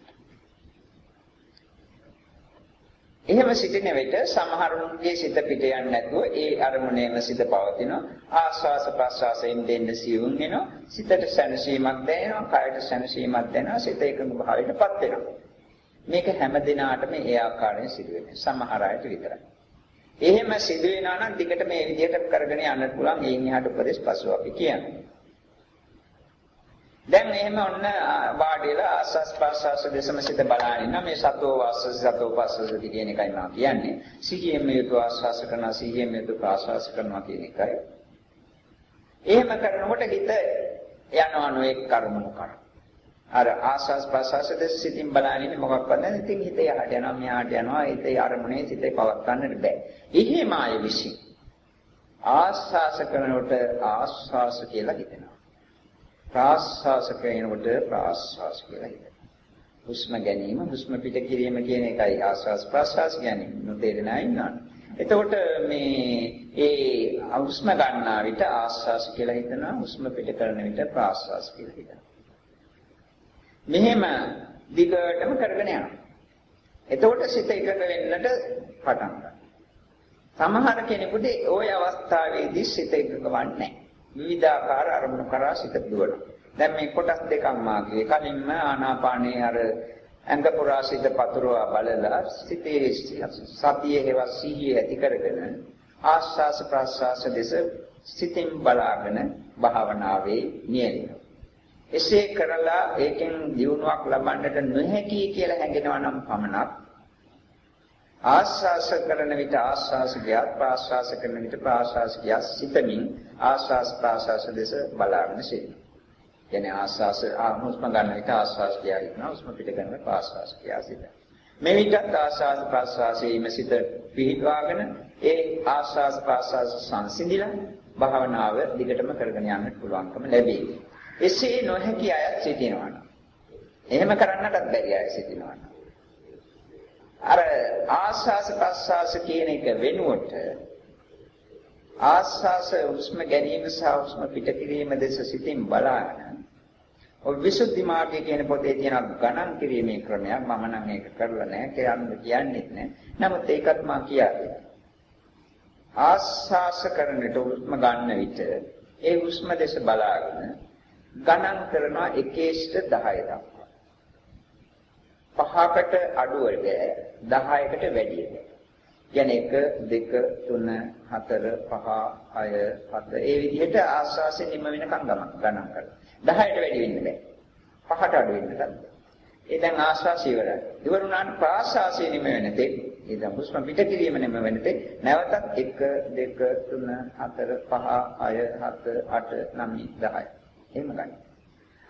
එහෙම සිටින විට සමහරුන්ගේ සිත පිට යන්නේ නැතුව ඒ අරමුණේම සිත පවතිනවා. ආස්වාස ප්‍රස්වාසයෙන් දෙන්න සියුම් වෙනවා. සිතට සැනසීමක් දැනෙනවා කයට සැනසීමක් දැනෙනවා සිත එකඟ භාවයටපත් වෙනවා. මේක හැම දිනාටම ඒ ආකාරයෙන් සිදු වෙන්නේ සමහර අයට විතරයි. එහෙම සිදු වෙනා නම් දිගට මේ විදිහට කරගෙන යන්න පුළුවන්. එයින් එහාට උපදේශ පසුව අපි කියන්නේ දැන් එහෙම ඔන්න වාඩිලා ආස්වාස් ප්‍රාස්වාස දෙසම සිට බලාගෙන ඉන්න මේ සතෝ වාස්ස සතෝ පස්සසති කියන එකයි මම කියන්නේ. සිහියෙන් මේක ආස්වාස කරනවා සිහියෙන් මේක ප්‍රාස්වාස කරනවා කියන එකයි. එහෙම කරනකොට හිත යනවා නොඑක් කර්මණු කර. අර ආස්වාස් ප්‍රාස්වාස දෙස සිටින් බලාගෙන මොකක්වත් නැහැ. ඉතින් හිත යහට යනවා මෙහාට යනවා. හිතේ අරමුණේ සිතේ පවත්වන්නට බෑ. එහෙම ආයේ විශ්ි. ආස්වාස කරනකොට ආස්වාස කියලා හිතෙනවා. ප්‍රාශ්වාස කරනකොට ප්‍රාශ්වාස කියලා හිතනවා. හුස්ම ගැනීම හුස්ම පිට කිරීම කියන එකයි ආශ්වාස ප්‍රාශ්වාස කියන්නේ නොතේරෙන අය ඉන්නවා. එතකොට මේ ඒ හුස්ම ගන්නා විට ආශ්වාස කියලා හිතනවා හුස්ම පිට කරන විට ප්‍රාශ්වාස කියලා හිතනවා. මෙහෙම දිගටම කරගෙන යනවා. එතකොට සිත එකඟ වෙන්නට පටන් ගන්නවා. සමහර කෙනෙකුට ওই අවස්ථාවේදී සිත එකඟවන්නේ නැහැ. විවිධාකාර අරමුණු කරා සිත දුවනවා. දැන් මේ කොටස් දෙකක් මාගේ කලින්ම ආනාපානයේ අර ඇඟ පුරා සිත පතුරවා බලලා සිතේ සතියේ හේව සිහිය ඇති කරගෙන ආස්වාස ප්‍රාස්වාස දෙස සිතින් බලාගෙන භාවනාවේ නියැලෙනවා. එසේ කරලා ඒකෙන් දියුණුවක් ලබන්නට නොහැකි කියලා හැඟෙනවා නම් පමණක් ආස්වාස කරන විට ආස්වාස ගියත් ප්‍රාස්වාස කරන විට ප්‍රාස්වාස ගියත් සිතමින් ආස්වාස ප්‍රාස්වාස දෙස බලාගෙන සිටිනවා. කියන්නේ ආස්වාස හුස්ම ගන්න විට ආස්වාස කියා හිතනවා හුස්ම පිට ගන්න ප්‍රාස්වාස කියා සිතනවා. මේ විටත් ආස්වාස ප්‍රාස්වාසයේ මෙසිත පිහිටවාගෙන ඒ ආස්වාස ප්‍රාස්වාස සංසිඳිලා භාවනාව දිගටම කරගෙන යන්නට පුළුවන්කම ලැබේ. එසේ නොහැකි අය සිටිනවා. එහෙම කරන්නටත් බැරි අය සිටිනවා. අර ආස්වාස ප්‍රාස්වාස කියන එක වෙනුවට ආස්වාස හුස්ම ගැනීම සහ හුස්ම පිට කිරීම දෙස සිතින් බලාගෙන ඔය විසුද්ධි මාර්ගය කියන පොතේ තියෙන ගණන් කිරීමේ ක්‍රමයක් මම නම් ඒක කරලා නැහැ කියන්න කියන්නේත් නැහැ. නමුත් ඒකත් මා කියාවේ. ආස්වාස කරනට හුස්ම ගන්න විට ඒ හුස්ම දෙස බලාගෙන ගණන් කරනවා 1 10 දක්වා. පහකට අඩුවට 10කට වැඩියට. කියන්නේ 1 2 3 4 5 6 7 ඒ විදිහට ආස්වාසෙ නිම වෙනකන් ගමන් ගණන් කරනවා. 10ට වැඩි වෙන්න බෑ. පහට අඩු වෙන්න බෑ. ඒ දැන් ආස්වාසය ඉවරයි. ඉවරුණාට ප්‍රාස්වාසය නිම වෙන තෙක් ඒ දැන් හුස්ම පිට කිරීම නිම වෙන තෙක් නැවතත් 1 2 3 4 5 6 7 8 9 10. එහෙම ගන්න.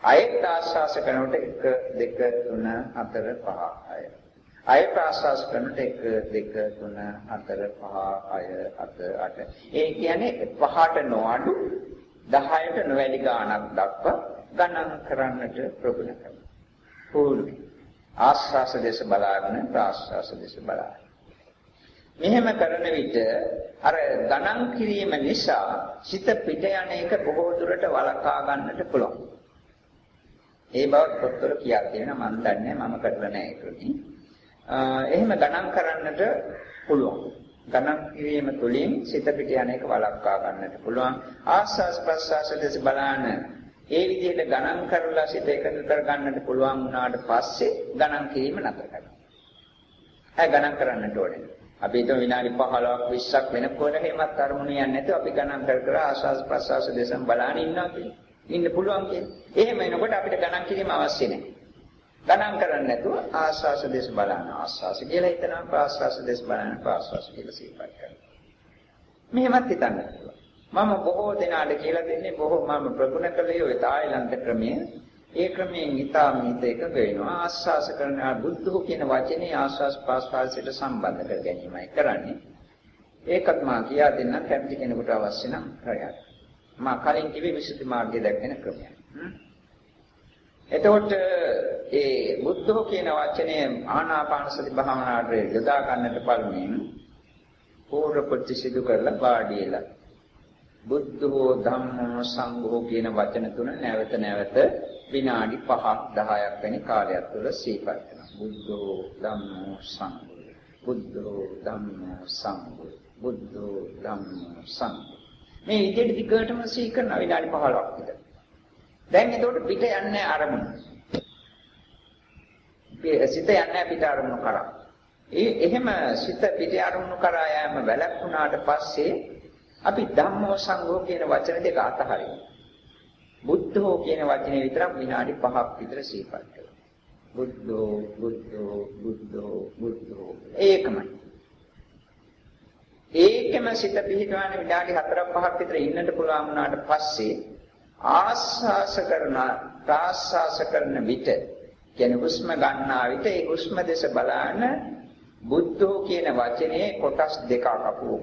අයෙත් ආස්වාස කරනකොට 1 2 3 4 5 6 අය ප්‍රාශ්වාස කරනට 1 2 3 4 5 6 7 8 ඒ කියන්නේ පහට නොඅඩු 10ට නොවැඩි ගාණක් දක්වා ගණන් කරන්නට ප්‍රගුණ කරනවා. පූර්ණ ආශ්වාස දේශ බලාගෙන ප්‍රාශ්වාස දේශ බලාගෙන. මෙහෙම කරන විට අර ගණන් කිරීම නිසා සිත පිට යන එක බොහෝ දුරට වළකා ගන්නට පුළුවන්. ඒ බව පොත්වල කියා තියෙනවා මම දන්නේ මම කරලා නැහැ ඒකනේ. එහෙම ගණන් කරන්නට පුළුවන්. ගණන් කිරීම තුළින් සිත පිට යන එක වළක්වා ගන්නට පුළුවන්. ආස්වාස් ප්‍රස්වාස දෙස බලන ඒ විදිහට ගණන් කරලා සිත එකඟ කර ගන්නට පුළුවන් වුණාට පස්සේ ගණන් කිරීම නතර කරනවා. ඒ ගණන් කරන්නට ඕනේ. අපි හිතමු විනාඩි 15ක් 20ක් වෙනකොට එහෙමත් අරමුණ යන්නේ නැතුව අපි ගණන් කර කර ආස්වාස් ප්‍රස්වාස දෙසම බලන ඉන්නවා කියන්නේ. ඉන්න පුළුවන් කියන්නේ. එහෙම එනකොට අපිට ගණන් කිරීම අවශ්‍ය නැහැ. ගණන් කරන්නේ නැතුව ආස්වාස දේශ බලන ආස්වාස කියලා හිතනවා ප්‍රාස්වාස දේශ බලන ප්‍රාස්වාස කියලා සිහිපත් කරනවා. මෙහෙමත් හිතන්න පුළුවන්. මම බොහෝ දෙනාට කියලා දෙන්නේ බොහෝ මම ප්‍රගුණ කළේ ඔය තායිලන්ත ක්‍රමය. ඒ ක්‍රමයෙන් ඊටාම හිත එක වෙනවා ආස්වාස කරන බුද්ධෝ කියන වචනේ ආස්වාස් ප්‍රාස්වාසයට සම්බන්ධ කර ගැනීමයි කරන්නේ. ඒකත් මා කියා දෙන්න කැමති කෙනෙකුට අවශ්‍ය නම් කරයක්. මා කලින් කිව්වේ විසුද්ධි මාර්ගය දැක්වෙන ක්‍රමයක්. එතකොට ඒ බුද්ධෝ කියන වචනේ ආනාපාන සති භාවනාවට යොදා ගන්නට පළමුවෙන් පූර්ව ප්‍රතිසිදු කරලා වාඩිලා බුද්ධෝ ධම්මෝ සංඝෝ කියන වචන තුන නැවත නැවත විනාඩි 5ක් 10ක් වැනි කාලයක් තුළ සිහිපත් කරනවා බුද්ධෝ ධම්මෝ සංඝෝ. බුද්ධෝ ධම්මෝ සංඝෝ. බුද්ධෝ ධම්මෝ සංඝෝ. මේ විදිහට දිගටම සිහි කරන විනාඩි 15ක් විතර. දැන් එතකොට පිට යන්නේ අරමුණ. සිත යන්නේ පිට අරමුණු කරා. ඒ එහෙම සිත පිට අරමුණු කරා යෑම වැළැක්ුණාට පස්සේ අපි ධම්මෝ සංඝෝ කියන වචන දෙක අතහරිනවා. බුද්ධෝ කියන වචනේ විතරක් විනාඩි 5ක් විතර සිහිපත් කරනවා. බුද්ධෝ බුද්ධෝ බුද්ධෝ බුද්ධෝ ඒකමයි. ඒකම සිත පිහිටවන විනාඩි 4ක් 5ක් විතර ඉන්නට පුළුවන් වුණාට පස්සේ ආස්වාස කරන ප්‍රාස්වාස කරන විට කියන්නේ හුස්ම ගන්නා විට ඒ හුස්ම දෙස බලන බුද්ධෝ කියන වචනේ කොටස් දෙකක් අපු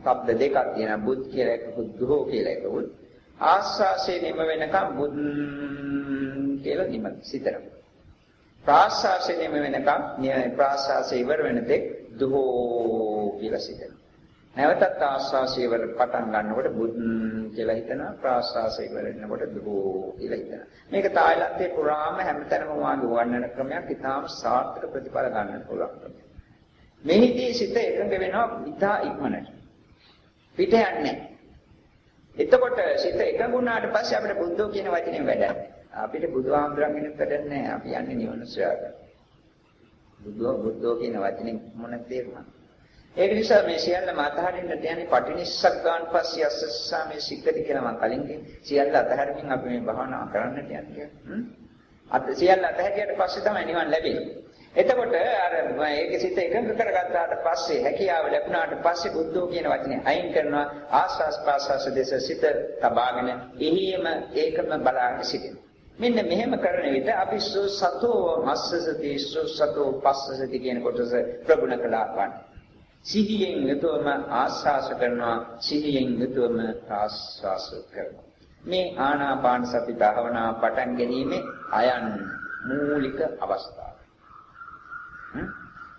શબ્ද දෙකක් තියෙනවා බුද්ධ කියලා එක බුද්ධෝ කියලා එකකුත් ආස්වාසේ නිම වෙනකම් බුද් කියලා නිම සිතනවා. ප්‍රාස්වාසේ නිම වෙනකම් ප්‍රාස්වාසේ ඉවර වෙන තෙක් දුහෝ කියලා සිතනවා. නැවතත් ආස්වාසය වල පටන් ගන්නකොට බුද් කියලා හිතනවා ප්‍රාස්වාසය වල ඉන්නකොට දුහෝ කියලා හිතනවා. මේක තායිලන්තේ පුරාම හැමතැනම වාගේ වන්නන ක්‍රමයක් ඉතාම සාර්ථක ප්‍රතිඵල ගන්න පුළුවන් ක්‍රමයක්. මෙහිදී සිත එකඟ වෙනවා ඉතා ඉක්මනට. පිට යන්නේ එතකොට සිත එකඟ වුණාට පස්සේ අපිට බුද්ධෝ කියන වචනේ වැඩක්. අපිට බුදුහාමුදුරන්ගෙන වැඩක් අපි යන්නේ නිවන සොයාගන්න. බුද්ධෝ බුද්ධෝ කියන වචනේ මොන තේරුමක්ද? ඒක නිසා මේ සියල්ලම අතහරින්න කියන්නේ පටිනිස්සක් ගන්න පස්සේ අස්සස්සා මේ සික්කති කියලා මම කලින් කිව්වා. සියල්ල අතහැරමින් අපි මේ භාවනා කරන්නට යන්නේ. අත සියල්ල අතහැරියට පස්සේ තමයි නිවන් ලැබෙන්නේ. එතකොට අර මේක සිත එකඟ කරගත්තාට පස්සේ හැකියාව ලැබුණාට පස්සේ බුද්ධෝ කියන වචනේ අයින් කරනවා ආස්වාස් ප්‍රාස්වාස් දෙස සිත තබාගෙන එහිම ඒකම බලාගෙන සිටිනවා. මෙන්න මෙහෙම කරන විට අපි සතෝ මස්සසති සතෝ පස්සසති කියන කොටස ප්‍රගුණ කළා වань. සිහියෙන් යුතුවම ආස්වාස කරනවා සිහියෙන් යුතුවම ආස්වාස කරනවා. මේ ආනාපාන සති භාවනා පටන් ගැනීමේ අයන් මූලික අවස්ථාව.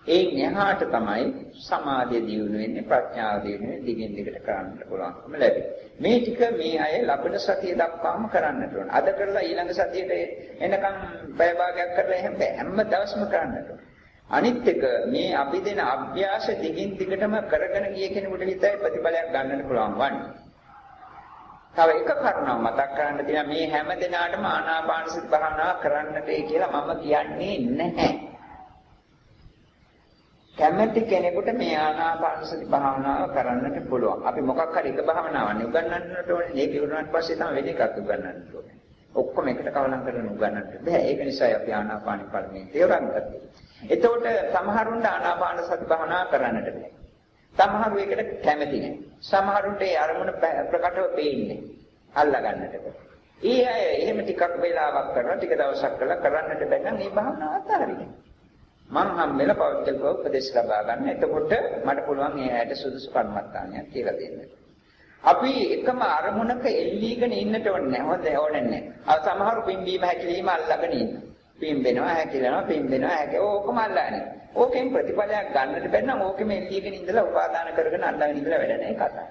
ඒ නැහාට තමයි සමාධිය දියුණු වෙන්නේ ප්‍රඥාව දියුණු වෙන්නේ දිගින් දිගට කරන්න පුළුවන්කම ලැබෙන්නේ. මේ ටික මේ අය ලබන සතිය දක්වාම කරන්නට ඕන. අද කරලා ඊළඟ සතියට එනකම් පැය භාගයක් කරලා එහෙම හැම දවසම කරන්නට ඕන. අනිත් එක මේ අපි දෙන අභ්‍යාස දිගින් දිගටම කරගෙන ගිය කෙනෙකුට විතරයි ප්‍රතිඵලයක් ගන්නට පුළුවන් වන්නේ. තව එක කාරණාවක් මතක් කරන්න තියෙනවා මේ හැම දිනාටම ආනාපාන සති භාවනාව කරන්නට කියලා මම කියන්නේ නැහැ. කැමැති කෙනෙකුට මේ ආනාපාන සති භාවනාව කරන්නට පුළුවන්. අපි මොකක් හරි එක භාවනාවක් උගන්වන්නට ඕනේ. ඒක ඉවරනාට පස්සේ තමයි වෙන එකක් උගන්වන්නට ඕනේ. ඔක්කොම එකට කවලම් කරගෙන උගන්වන්නට බෑ. ඒක නිසා අපි ආනාපාන පරිමේ තේරුම් එතකොට සමහරුන්ට ආනාපාන සති භාවනා කරන්නට බෑ. සමහරු ඒකට කැමති නෑ. සමහරුන්ට ඒ අරමුණ ප්‍රකටව පේන්නේ. අල්ලා ගන්නට බෑ. ඒ අය එහෙම ටිකක් වෙලාවක් කරලා ටික දවසක් කරලා කරන්නට බැන්න මේ භාවනාව අතහරින්න. මං හම්බෙලා පෞද්ගලිකව උපදෙස් ලබා ගන්න. එතකොට මට පුළුවන් ඒ ඇයට සුදුසු කර්මස්ථානයක් කියලා දෙන්න. අපි එකම අරමුණක එල්ලීගෙන ඉන්නට ඕනේ නැහැ. හොඳ ඕනේ නැහැ. අර සමහරු පිම්බීම හැකිලිම අල්ලගෙන ඉන්නවා. පිම්බෙනවා හැකිලෙනවා පිම්බෙනවා හැක ඕකම අල්ලන්නේ. ඕකෙන් ප්‍රතිඵලයක් ගන්නට බැන්නම් ඕකෙම එල්ලීගෙන ඉඳලා උපාදාන කරගෙන අල්ලගෙන ඉඳලා වැඩ නැහැ කතා.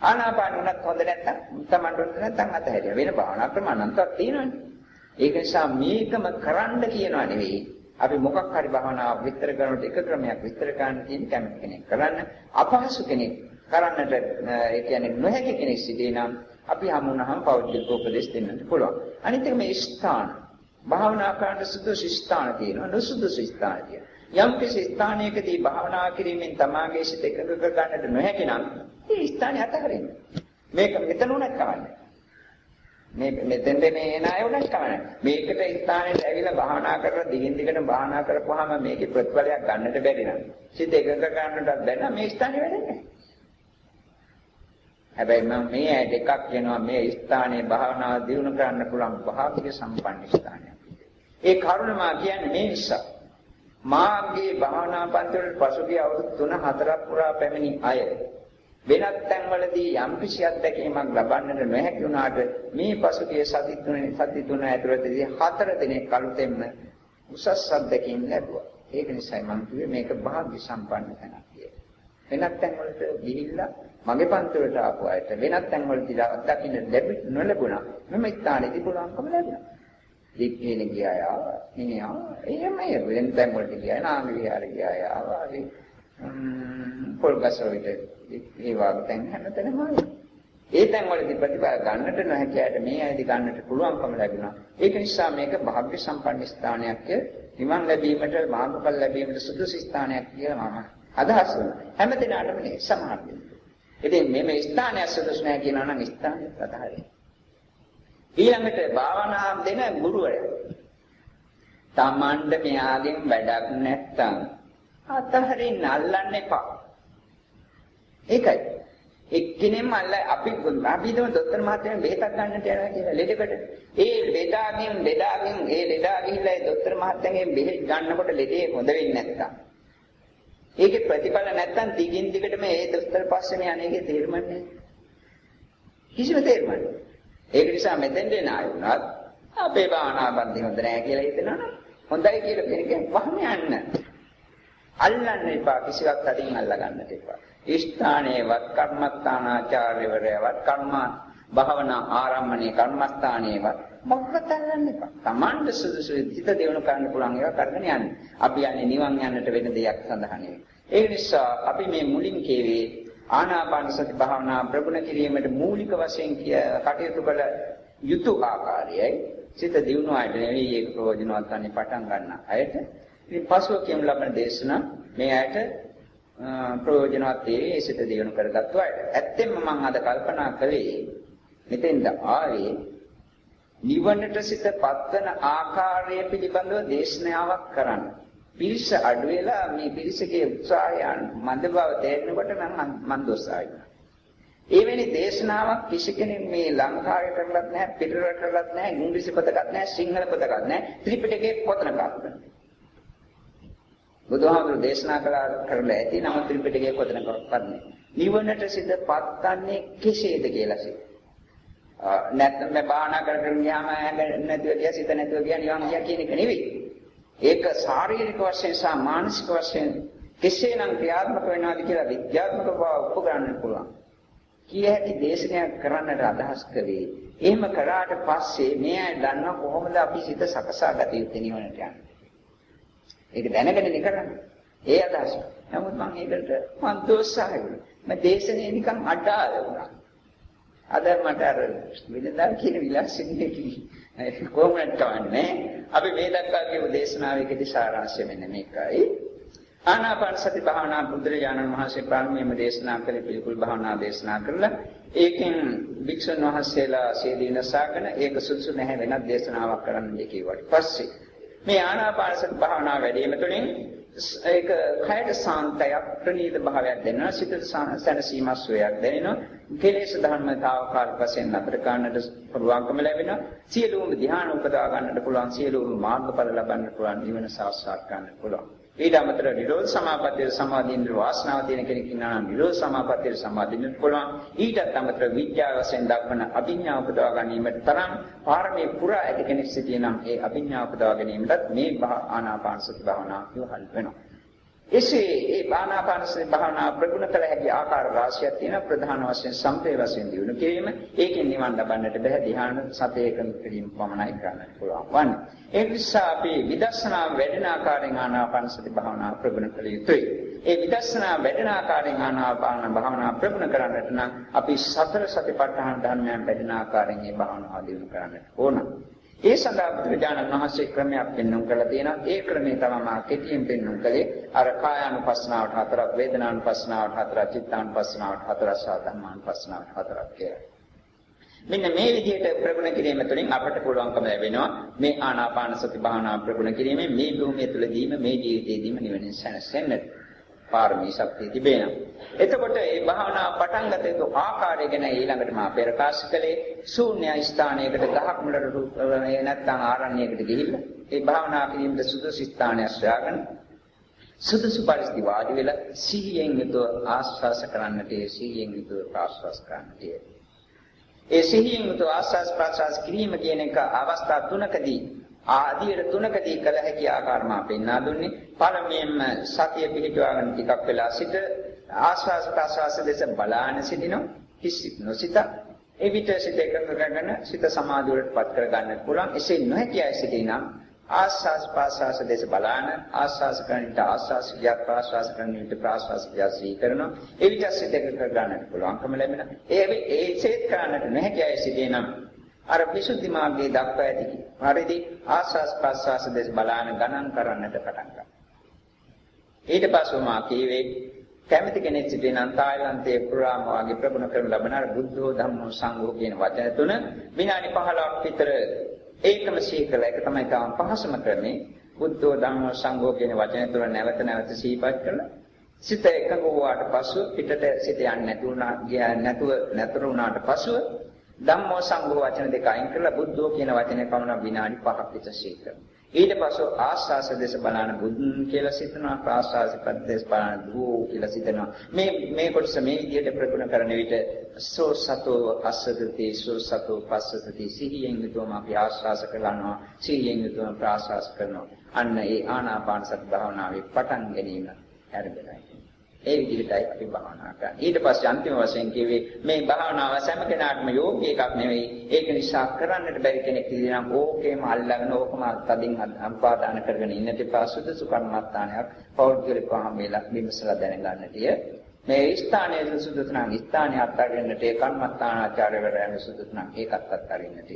ආනාපාන උනත් හොඳ නැත්තම් තමන්ට හොඳ නැත්තම් අතහැරිය. වෙන භාවනා ක්‍රම අනන්තයක් තියෙනවනේ. ඒක නිසා මේකම කරන්න කියනවා නෙවෙයි. අපි මොකක් හරි භාවනාවක් විස්තර කරනකොට එක ක්‍රමයක් විස්තර කරන්න තියෙන කැමති කෙනෙක් කරන්න අපහසු කෙනෙක් කරන්නට ඒ කියන්නේ නොහැකි කෙනෙක් සිටී නම් අපි හමුනහම පෞද්ගලික උපදෙස් දෙන්නත් පුළුවන්. අනිත් එක මේ ස්ථාන භාවනා කරන්න සුදුසු ස්ථාන තියෙනවා නුසුදුසු ස්ථාන තියෙනවා. යම් කිසි ස්ථානයකදී භාවනා කිරීමෙන් තමාගේ සිත එකඟ කර ගන්නට නොහැකි නම් ඒ ස්ථානය අතහරින්න. මේක මෙතන උනත් කවන්නේ. මේ මෙතෙන්ද මේ එන අය උනත් කවන්නේ. මේකට ස්ථානෙට ඇවිල්ලා භාවනා කරලා දිගින් දිගට භාවනා කරපුවාම මේකේ ප්‍රතිඵලයක් ගන්නට බැරි නම් සිත එකඟ කරන්නටත් බැන්න මේ ස්ථානෙ වැඩන්නේ හැබැයි මම මේ ඇයි දෙකක් කියනවා මේ ස්ථානයේ භාවනාව දියුණු කරන්න පුළුවන් භාග්‍ය සම්පන්න ස්ථානයක්. ඒ කරුණ මා කියන්නේ මේ නිසා. මාගේ භාවනා පන්තිවල පසුගිය අවුරුදු 3 4ක් පුරා පැමිණි අය වෙනත් තැන්වලදී යම් කිසි අත්දැකීමක් ලබන්නට නොහැකි වුණාට මේ පසුගිය සති තුනේ සති තුන ඇතුළතදී හතර දිනක් කලුතෙන්න උසස් අත්දැකීම් ලැබුවා. ඒක නිසා මම කිව්වේ මේක භාග්‍ය සම්පන්න තැනක් කියලා. වෙනත් තැන්වලට ගිහිල්ලා මගේ පන්තිවලට ආපු අයට වෙනත් තැන්වලදී අත්දකින්න ලැබි නොලැබුණා. මම ස්ථානයේදී පුළුවන්කම ලැබුණා. දික්කේන ගියාය මිනිහා එහෙමයි වෙන තැන් වලට ගියා නාම විහාර ගියාය ආවා පොල්ගසෝවිට ඒ වගේ තැන් හැමතැනම ඒ තැන් වලදී ප්‍රතිඵල ගන්නට නොහැකියට මේ ඇයිදි ගන්නට පුළුවන්කම ලැබුණා. ඒක නිසා මේක භාග්‍ය සම්පන්න ස්ථානයක් නිවන් ලැබීමට මාර්ගඵල ලැබීමට සුදුසු ස්ථානයක් කියලා මම අදහස් කරනවා හැම දිනකටම නේ සමහර ඉතින් මේ ස්ථානය සුදුසු නැහැ කියනවා නම් ස්ථානය අතහරින්න. ඊළඟට භාවනා දෙන ගුරුවරයා. Tamanda මෙයාගෙන් වැඩක් නැත්තම් අතහරින්න අල්ලන්න එපා. ඒකයි. එක්කෙනෙක්ම අල්ල අපි අපි දම දොස්තර මහත්තයා බෙහෙතක් ගන්නට යනවා කියලා ලෙඩකට. ඒ ලෙඩාගෙන් ලෙඩාගෙන් ඒ ලෙඩා ගිහිල්ලා ඒ දොස්තර මහත්තයාගෙන් බෙහෙත් ගන්නකොට ලෙඩේ හොඳ වෙන්නේ නැත්තම්. ඒකේ ප්‍රතිඵල නැත්තම් දිගින් දිගටම ඒ දොස්තර පස්සේම යන්නේගේ තේරුම් නැහැ. කිසිම තේරුම් නැහැ. ඒක නිසා මෙතෙන් දෙන අය වුණත් අපේ භාවනාවන්දි හොඳ නැහැ කියලා හිතනවනම් හොඳයි කියලා කෙනෙක් වහම යන්න. අල්ලන්න එපා කිසිවක් අදින් අල්ල ගන්නට එපා. ස්ථානයේවත් කර්මස්ථානාචාර්යවරයවත් කර්ම භාවනා ආරම්භණේ කර්මස්ථානයේවත් මොකක්වත් අල්ලන්න එපා. Tamand සුදුසු හිත දෙවණු කරන්න පුළුවන් ඒවා කරගෙන යන්න. අපි යන්නේ නිවන් යන්නට වෙන දෙයක් සඳහා නෙවෙයි. ඒ නිසා අපි මේ මුලින් කියවේ ආනාපාන සති භාවනා ප්‍රගුණ කිරීමට මූලික වශයෙන් කටයුතු කළ යුතු ආකාරයයි සිත දියුණු අයට නෙවෙයි ඒක ප්‍රයෝජනවත් වන්නේ පටන් ගන්න අයට. ඉතින් පසුව කියමු ලබන දේශනා මේ අයට ප්‍රයෝජනවත් වේ සිත දියුණු කරගත්තු අයට. ඇත්තෙන්ම මම අද කල්පනා කළේ මෙතෙන්ද ආවේ නිවනට සිත පත්වන ආකාරය පිළිබඳව දේශනාවක් කරන්න. පිරිස අඩු වෙලා මේ පිරිසගේ උත්සාහයන් මන්ද බව තේරෙනකොට මම මන් දොස්සායි. එවැනි දේශනාවක් කිසි කෙනෙක් මේ ලංකාවේ කරලත් නැහැ පිටරට කරලත් නැහැ ඉංග්‍රීසි පොතකත් නැහැ සිංහල පොතකත් නැහැ ත්‍රිපිටකයේ පොතනකත් නැහැ. බුදුහාමුදුරු දේශනා කළා කරලා ඇති නම ත්‍රිපිටකයේ පොතනකවත් නැහැ. නිවනට සිත පත්න්නේ කෙසේද කියලා සිත. නැත්නම් මේ භාවනා කර කර ගියාම නැතුව ගියා සිත නැතුව ගියා නිවන් ගියා කියන එක නෙවෙයි. ඒක ශාරීරික වශයෙන් සහ මානසික වශයෙන් කෙසේනම් ක්‍රියාත්මක වෙනවද කියලා විද්‍යාත්මක බව ඔප්පු ගන්න පුළුවන්. කිය හැකි දේශනයක් කරන්නට අදහස් කළේ. එහෙම කරාට පස්සේ මේ අය දන්නවා කොහොමද අපි සිත සකසා ගත යුත්තේ නිවනට යන්නේ. ඒක දැනගෙන කරන්නේ. ඒ අදහස. නමුත් මම ඒකට මම දෝෂාය වුණා. මම දේශනේ නිකන් අඩාල වුණා. අද මට අර විදදා කියන විලාසින්නේ කි කොහොමද කවන්නේ? අපි මේ දක්වා කියපු දේශනාවේදී සාරාංශය මෙන්න මේකයි. ආනාපාන සති භාවනා බුදුරජාණන් වහන්සේ ප්‍රාණියම දේශනා කළේ පිළිකුල් භාවනා දේශනා කරලා ඒකෙන් වික්ෂුන් වහන්සේලා සීදීනසාගෙන ඒක සුදුසු නැහැ වෙනත් දේශනාවක් කරන්න කිව්වට පස්සේ. මේ ආනාපාන සති භාවනා වැඩිම තුළින් ඒක කයට සාන්තයක් ප්‍රණීත භාවයක් දෙනවා සිතට සැනසීමක් සුවයක් දැනෙනවා. කෙලෙස් ධර්මතාවකාරක වශයෙන් නතර කරන්නට පුළුවන්කම ලැබෙනවා. සියලුම ධ්‍යාන උපදවා ගන්නට පුළුවන් සියලුම මාර්ගඵල ලබන්නට පුළුවන් නිවන සාක්ෂාත් කරන්නට පුළුවන්. ඊට අමතරව නිරෝධ සමාපත්තිය සමාධින්න වාසනාව තියෙන කෙනෙක් ඉන්නා නම් නිරෝධ සමාපත්තිය සමාධින්න පුළුවන්. ඊටත් අමතරව විද්‍යාව වශයෙන් දක්වන අභිඥා උපදවා ගැනීමට තරම් පාරමී පුරා ඇති කෙනෙක් සිටිනම් ඒ අභිඥා උපදවා ගැනීමටත් මේ ආනාපාන සති භාවනාව ඉවහල් වෙනවා. එසේ ඒ ආනාපානසති භාවනා ප්‍රගුණ කළ හැකි ආකාර රාශියක් තියෙන ප්‍රධාන වශයෙන් සම්පේ වශයෙන් දිනු කිරීම ඒකෙන් නිවන් ලබන්නට බෑ ධ්‍යාන සතේකම කිරීම පමණයි කරන්නට පුළුවන් වන්නේ. ඒ නිසා අපි විදර්ශනා වැඩෙන ආකාරයෙන් ආනාපානසති භාවනා ප්‍රගුණ කළ යුතුයි. ඒ විදර්ශනා වැඩෙන ආකාරයෙන් ආනාපාන භාවනා ප්‍රගුණ කරන්නට නම් අපි සතර සතිපට්ඨාන ධර්මයන් වැඩෙන ආකාරයෙන් මේ භාවනාව දිනු කරන්නට ඕන. ඒ සඳහා බුදුරජාණන් වහන්සේ ක්‍රමයක් පෙන්වුම් කරලා තියෙනවා. ඒ ක්‍රමය තමයි මා කෙටියෙන් පෙන්වුම් කළේ. අර කායානුපස්සනාවට හතරක්, වේදනානුපස්සනාවට හතරක්, චිත්තානුපස්සනාවට හතරක්, සහ ධම්මානුපස්සනාවට හතරක් කියලා. මෙන්න මේ විදිහට ප්‍රගුණ කිරීම තුළින් අපට පුළුවන්කම ලැබෙනවා මේ ආනාපාන සති භාවනා ප්‍රගුණ කිරීමෙන් මේ භූමිය තුළදීම මේ ජීවිතයේදීම නිවන සැනසෙන්නට. පාරමී ශක්තිය තිබෙනවා. එතකොට මේ භාවනා පටන් ගත යුතු ආකාරය ගැන ඊළඟට මා ප්‍රකාශ කළේ ශූන්‍ය ස්ථානයකට ගහක් මුලට නැත්නම් ආරණ්‍යයකට ගිහිල්ලා ඒ භාවනා කිරීමට සුදුසු ස්ථානයක් සොයාගෙන සුදුසු පරිදි වාඩි වෙලා සිහියෙන් යුතුව ආස්වාස කරන්නට සිහියෙන් යුතුව ප්‍රාශ්වාස කරන්නට ඒ සිහියෙන් යුතුව ආස්වාස ප්‍රාශ්වාස කිරීම කියන එක අවස්ථා තුනකදී ආදියට තුනකදී කළ හැකි ආකාර මා පෙන්වා දුන්නේ. පළමුවෙන්ම සතිය පිළිටවාගෙන ටිකක් වෙලා සිට ආස්වාස් ප්‍රාස්වාස දෙස බලාන සිටිනො කිසි නොසිත. එවිට සිත එකඟ කරගෙන සිත සමාධියට පත් කර ගන්න පුළුවන්. එසේ නොහැකි අය සිටිනම් ආස්වාස් ප්‍රාස්වාස දෙස බලාන ආස්වාස් කරනිට ආස්වාස් ක්‍රියා ප්‍රාස්වාස් කරනිට ප්‍රාස්වාස් ක්‍රියා සී කරනවා. එවිට සිත එකඟ කර ගන්නට පුළුවන්කම ලැබෙනවා. ඒ ඒ සේත් කරන්නට නොහැකි අය සිටිනම් අර විසුද්ධි මාර්ගයේ දක්වා ඇති පරිදි ආස්වාස් ප්‍රාස්වාස දෙස බලාන ගණන් කරන්නට පටන් ගන්නවා. ඊට පස්ව මා කීවේ කැමති කෙනෙක් සිටිනම් තායිලන්තයේ පුරාම වාගේ ප්‍රගුණ කරන ලබන අර බුද්ධෝ ධම්මෝ සංඝෝ කියන වචන තුන විනාඩි 15ක් විතර ඒකම සීකල එක තමයි තාම පහසුම ක්‍රමේ බුද්ධෝ ධම්මෝ සංඝෝ කියන වචන තුන නැවත නැවත සිහිපත් කරලා සිත එකඟ වූාට පසු පිටට සිත යන්නේ නැතුණා නැතුව නැතර වුණාට පසුව ධම්මෝ සංඝෝ වචන දෙක අයින් කරලා බුද්ධෝ කියන වචනේ පමණ විනාඩි 5ක් විතර ශීඝ්‍ර. ඊට පස්ව ආස්වාස දෙස බලන බුදුන් කියලා සිතනවා ප්‍රාස්වාස පද්දේශ බලන දූ කියලා සිතනවා. මේ මේ කොටස මේ විදිහට ප්‍රගුණ කරන විට සෝ සතෝ අස්සදති සෝ සතෝ පස්සදති සිහියෙන් යුතුවම අපි ආස්වාස කරනවා සිහියෙන් යුතුවම ප්‍රාස්වාස කරනවා. අන්න ඒ ආනාපාන සති භාවනාවේ පටන් ගැනීම ආරම්භයි ඒ විදිහටයි අපි භාවනා කරන්නේ. ඊට පස්සේ අන්තිම වශයෙන් කිව්වේ මේ භාවනාව සෑම කෙනාටම යෝග්‍ය එකක් නෙවෙයි. ඒක නිසා කරන්නට බැරි කෙනෙක් ඉතිනම් ඕකේම අල්ලගෙන ඕකම තදින් අම්පාදාන කරගෙන ඉන්නට එපා සුදුසු කර්මස්ථානයක් පෞද්ගලිකව හැමෙලා විමසලා දැනගන්නටිය. මේ ස්ථානයේ සුදුසු නම් ස්ථානය අත්හරින්නට ඒ කර්මස්ථානාචාර්යවරයන් සුදුසු නම් ඒකත් අත්හරින්නට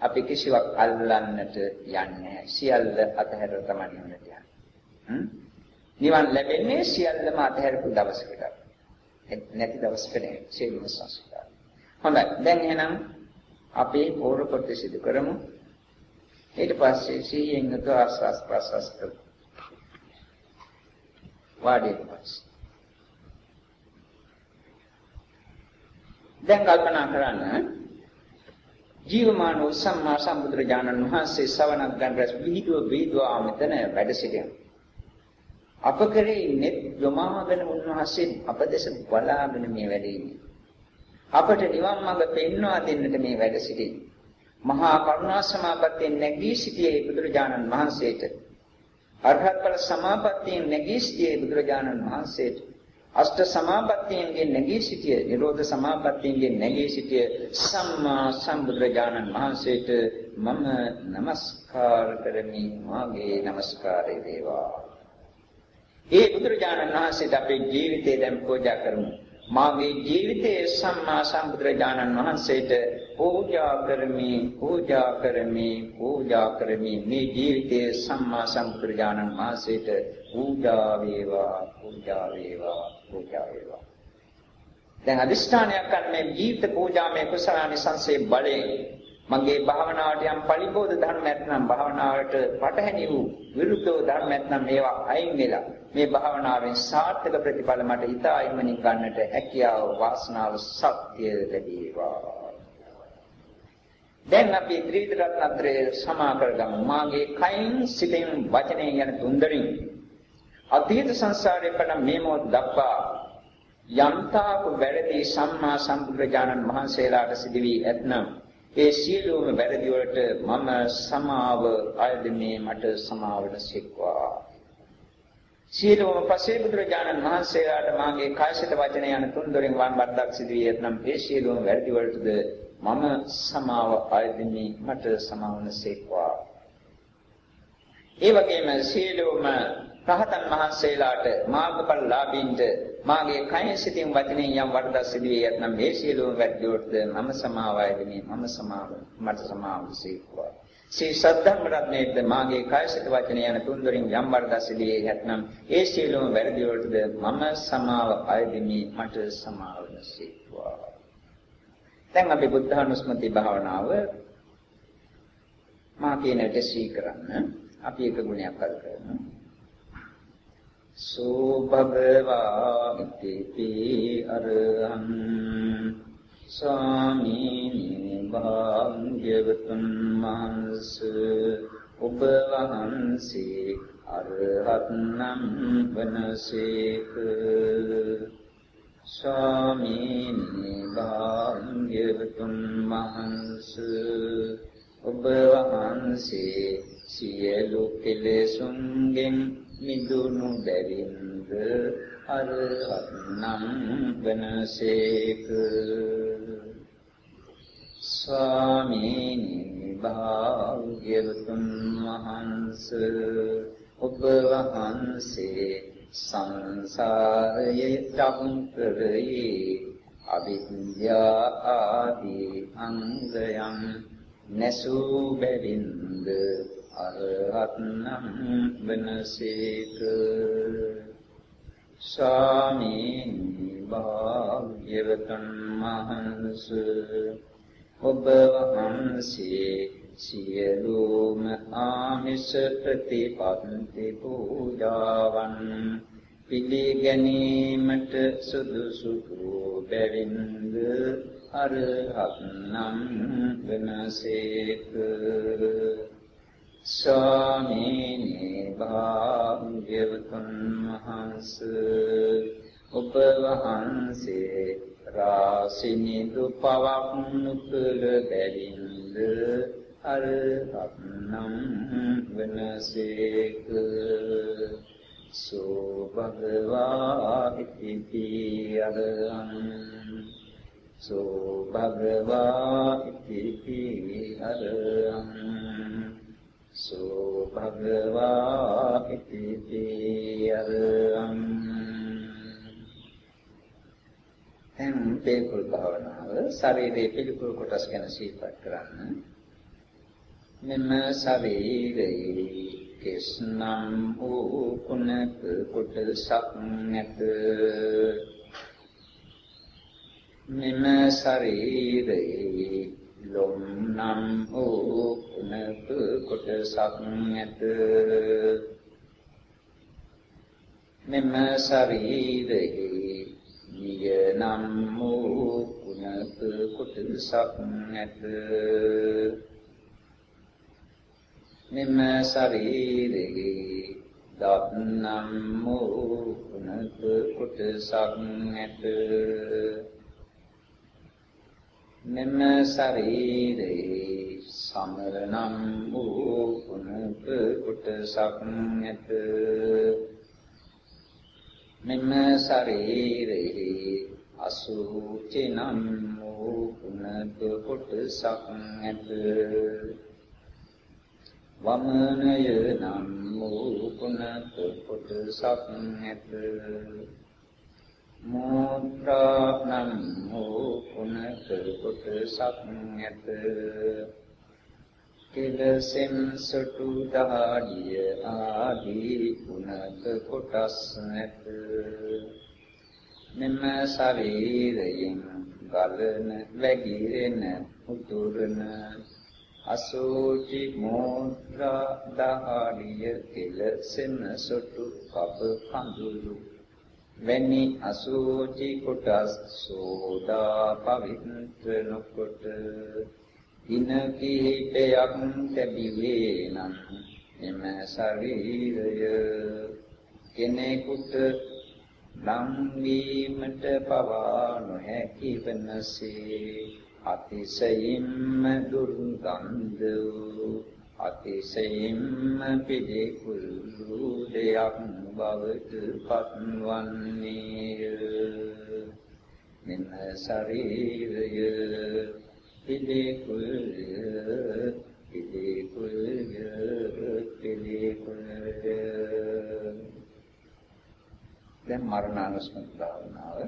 අපි කිසිවක් අල්ලන්නට යන්නේ නැහැ. සියල්ල අතහැර තමයි යන්නට යන්නේ. නිවන් ලැබෙන්නේ සියල්ලම අතහැරපු දවසකට. නැති දවසක නෙවෙයි සියලුම සංස්කාර. හොඳයි. දැන් එහෙනම් අපි පෝර කොට සිදු කරමු. ඊට පස්සේ සිහියෙන් යුතුව ආස්වාස් ප්‍රස්වාස් කරමු. වාඩි පස්සේ. දැන් කල්පනා කරන්න ජීවමාන වූ සම්මා සම්බුදුරජාණන් වහන්සේ ශ්‍රවණක් ගන්න රැස් විහිදුව විහිදුව මෙතන වැඩ සිටිනවා. අප කරේ නෙත් යොමාගෙන උන්වහන්සේ අප දෙස බලාගෙන මේ වැඩේ අපට නිවන් මඟ පෙන්වා දෙන්නට මේ වැඩ සිටින්නේ. මහා කරුණා සමාපත්තියෙන් නැගී සිටියේ බුදුරජාණන් වහන්සේට. අරහත් ඵල සමාපත්තියෙන් නැගී සිටියේ බුදුරජාණන් වහන්සේට. අෂ්ට සමාපත්තියෙන් නැගී සිටිය නිරෝධ සමාපත්තියෙන් නැගී සිටිය සම්මා සම්බුදුරජාණන් වහන්සේට මම নমස්කාර කරමි මාගේ নমස්කාරය වේවා ඒ බුදුරජාණන් වහන්සේට අපේ ජීවිතය දැන් පූජා කරමු. මාගේ ජීවිතයේ සම්මා සම්බුදුරජාණන් වහන්සේට පූජා කරමි, පූජා කරමි, පූජා කරමි. මේ ජීවිතයේ සම්මා සම්බුදුරජාණන් වහන්සේට පූජා වේවා, පූජා වේවා, පූජා වේවා. දැන් අදිෂ්ඨානයක් ගන්න මේ ජීවිත පූජාමය කුසලානි සංසේ බලයෙන් මගේ භාවනාවට යම් පරිබෝධ ධර්ම නැත්නම් භාවනාවට පටහැනි වූ විරුද්ධව ධර්ම නැත්නම් මේවා අයින් වෙලා මේ භාවනාවෙන් සාර්ථක ප්‍රතිඵල මට ඉතා ඉක්මනින් ගන්නට හැකියාව වාසනාව ශක්තිය ලැබේවා. දැන් අපි ත්‍රිවිධ රත්නත්‍රය සමා කරගමු. මාගේ කයින් සිතෙන් වචනයෙන් යන තුන්දරින්. අතීත සංසාරේ පණ මේ මොහොත දක්වා යම්තාක වැරදි සම්මා සම්බුද්ධ වහන්සේලාට සිදුවී ඇතනම් ඒ සියලුම වැරදි වලට මම සමාව අයදමේ මට සමාවන සෙක්වා. සියලුම පසේ බුදුරජාණන් වහන්සේලාට මාගේ කායසිත වචන යන තුන්දොරින් වන් වර්ධක් සිදු වී ඇතනම් ඒ සියලුම වැරදි වලටද මම සමාව අයදමේ මට සමාවන සෙක්වා. ඒ වගේම සියලුම රහතන් වහන්සේලාට මාර්ගඵල ලාභින්ට මාගේ කයින් සිතින් වචනෙන් යම් වරදක් සිදු වේ යත්නම් මේ සියලුම වැරදිවලට මම සමාවයිදමි මම සමාව මට සමාව සීක්වා. සී සද්ධර්ම රත්නයේද මාගේ කය සිත වචන යන තුන්දරින් යම් වරදක් සිදු වේ යත්නම් ඒ සියලුම වැරදිවලටද මම සමාව අයදමි මට සමාව සීක්වා. දැන් අපි බුද්ධානුස්මති භාවනාව මා කියන විදිහට සී කරන්න. අපි එක ගුණයක් අද කරනවා සෝ භගවා ඉතිපි අරහං ස්වාමීනි භාග්‍යවතුන් වහන්ස ඔබ වහන්සේ අරහත් නම් වනසේක. ස්වාමීනි භාග්‍යවතුන් වහන්ස ඔබ වහන්සේ සියලු කෙලෙසුන්ගෙන් මිදුණු බැවින්ද අරහත් නම් වනසේක. ස්වාමීනි භාග්‍යවතුන් වහන්ස ඔබ වහන්සේ සංසාරයේ චක්‍රයේ අවිද්‍යා ආදී අංගයන් නැසූ බැවින්ද අරහත් නම් වනසේක ස්වාමීනි භාග්‍යවතුන් මහන්ස ඔබ වහන්සේ සියලුම ආමිෂ ප්‍රතිපත්ති පූජාවන් පිළිගැනීමට සුදුසු වූ බැවින්ද අරහත් නම් වනසේක ස්වාමීනි භාග්‍යවතුන් වහන්ස ඔබ වහන්සේ රාසිනිදු පවක් නුකල බැරින්ද අරහත්නම් වනසේක. සෝ භගවා ඉති අරහං. සෝ භගවා ඉති අරහං. සෝ භගවා ඉති අරහං දැන් පිළිකුල් භාවනාව ශරීරයේ පිළිකුල් කොටස් ගැන සිහිපත් කරන්න. මෙම ශරීරයේ කෙස්නම් වූ කුණක කොටසක් නැත. මෙම ශරීරයේ ලොම් නම් වූ කුණක කොටසක් නැත මෙම ශරීරයේ නිය නම් වූ කුණක කොටසක් නැත මෙම ශරීරයේ දත් නම් වූ කුණක කොටසක් නැත මෙම ශරීරේ සමර නම් වූ කුණක කොටසක් නැත මෙම ශරීරේ අසුචි නම් වූ කුණක කොටසක් නැත වමනය නම් වූ කුණක කොටසක් නැත මෝත්‍රානම් හෝ කුණක කොටසක් නැත කෙලසෙන් සොටු දහඩිය ආදී කුණක කොටස් නැත මෙම ශරීරයෙන් ගලන වැగిරෙන උතුරන අසෝචි මෝත්‍රා දහඩිය කෙලසෙන් සොටු කප කඳුළු වැනි අසෝචි කොටස් සෝදා පවිත්‍ර නොකොට. දින කිහිපයක් ලැබිවේ නම් එම ශරීරය කෙනෙකුට නම් වීමට පවා නොහැකි වනසේ අතිශයින්ම දුර්ගන්ධ වූ අතිශයින්ම පිළිකුල් දෙයක් බවට පත්වන්නේය. මෙන්න ශරීරය පිළිකුල් පිළිකුල් පිළිකුල්. දැන් මරණානුස්මෘති භාවනාව.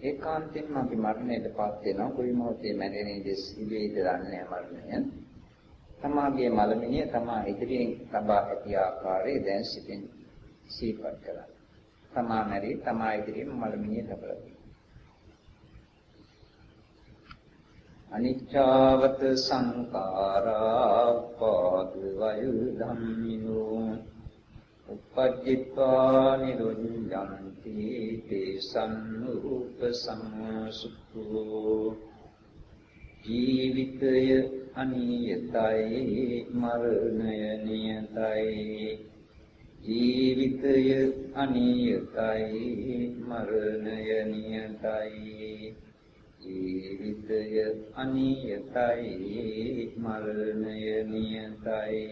ඒකාන්තයෙන්ම අපි මරණයටපත් වෙනවා. කොයි මොහොතේ මැරෙන්නේ දෙස් ඉබේද දන්නේ මරණය. තමාගේ මලමිනිය තමා ඉදිරියෙන් ලබා ඇති ආකාරය දැන් සිටින් සීපත් කළා. තමා මැරි තමා ඉදිරියෙන් මලමිනිය ලබලා අනිච්චවත සංකාරා පාද වයු ධම්මිනෝ. උපජ්ජිත්වා නිරුඤ්ජන්ති තේසන් රූප සම්සුඛෝ ජීවිතය අනියතයි මරණය නියතයි. ජීවිතය අනියතයි මරණය නියතයි. ජීවිතය අනියතයි මරණය නියතයි.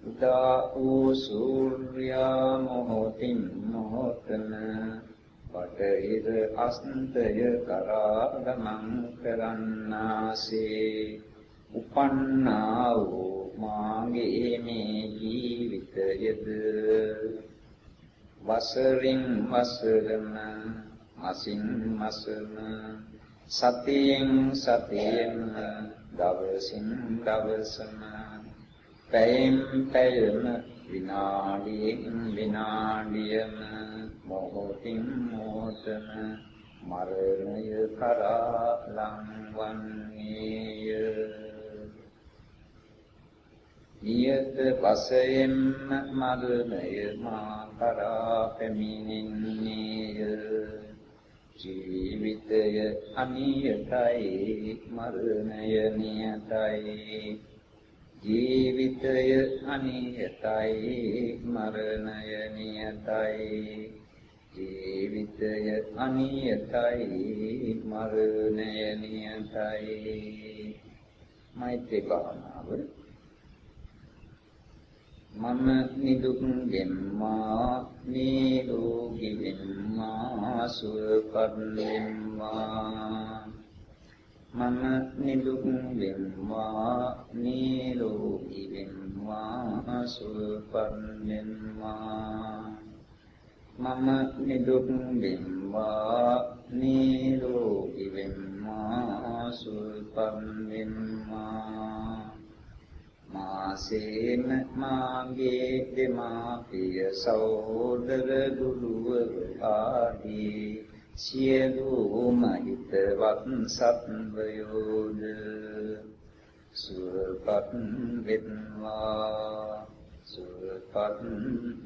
උදා වූ සූර්යා මොහොතින් මොහොතන පටහිර අස්තය කරා ගමන් කරන්නාසේ. උපන්නා වූ මාගේ මේ ජීවිතයද වසරින් වසරම මසින් මසම සතියෙන් සතියෙන් දවසින් දවසම පැයෙන් පැයම විනාඩියෙන් විනාඩියම මොහොතින් මොහොතම මරණය කරා ලංවන්නේය. නියත වශයෙන්ම මරණය මා කරා පැමිණෙන්නේය. ජීවිතය අනියතයි මරණය නියතයි ජීවිතය අනියතයි මරණය නියතයි ජීවිතය අනියතයි මරණය නියතයි. මෛත්‍රී භාවනාව මම නිදුක් ගෙම්මා නිරෝගී වෙම්මා සුවපත් වෙම්මා මම නිදුක් වෙම්මා නිරෝගී වෙම්මා සුවපත් වෙම්මා මම නිදුක් වෙම්මා නිරෝගී වෙම්මා සුවපත් වෙම්මා. මාසේන මාගේ දෙමාපිය සහෝදර දුරුවර ආදී සියලුම හිතවත් සත්වයෝද සුවපත් වෙත්වා. සුවපත්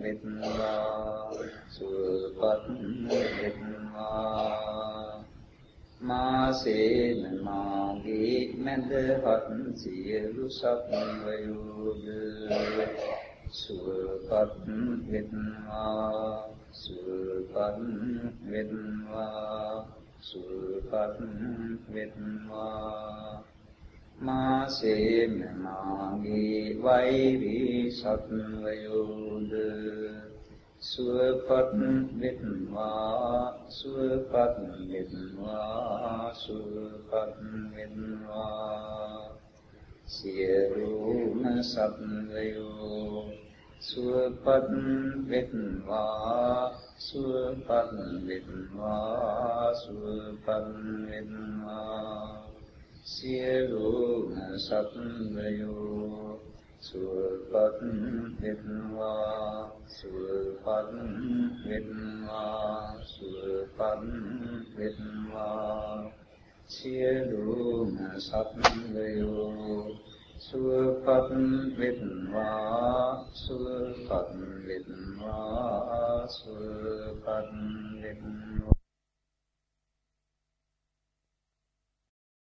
වෙත්වා සුවපත් වෙත්වා මාසේන මාගේ මැදහත් සියලු සත්වයෝද සුවපත් වෙත්වා සුවපත් වෙත්වා සුවපත් වෙත්වා මාසේන මාගේ වෛරී සත්වයෝද සුවපත් වෙත්වා සුවපත් වෙත්වා සුවපත් වෙත්වා සියලුම සත්වයෝ සුවපත් වෙත්වා සුවපත් වෙත්වා සුවපත් වෙත්වා සියලුම සත්වයෝ සුවපත් වෙත්වා සුවපත් වෙත්වා සුවපත් වෙත්වා සියලුම සත්වයෝ සුවපත් වෙත්වා සුවපත් වෙත්වා සුවපත් වෙත්වා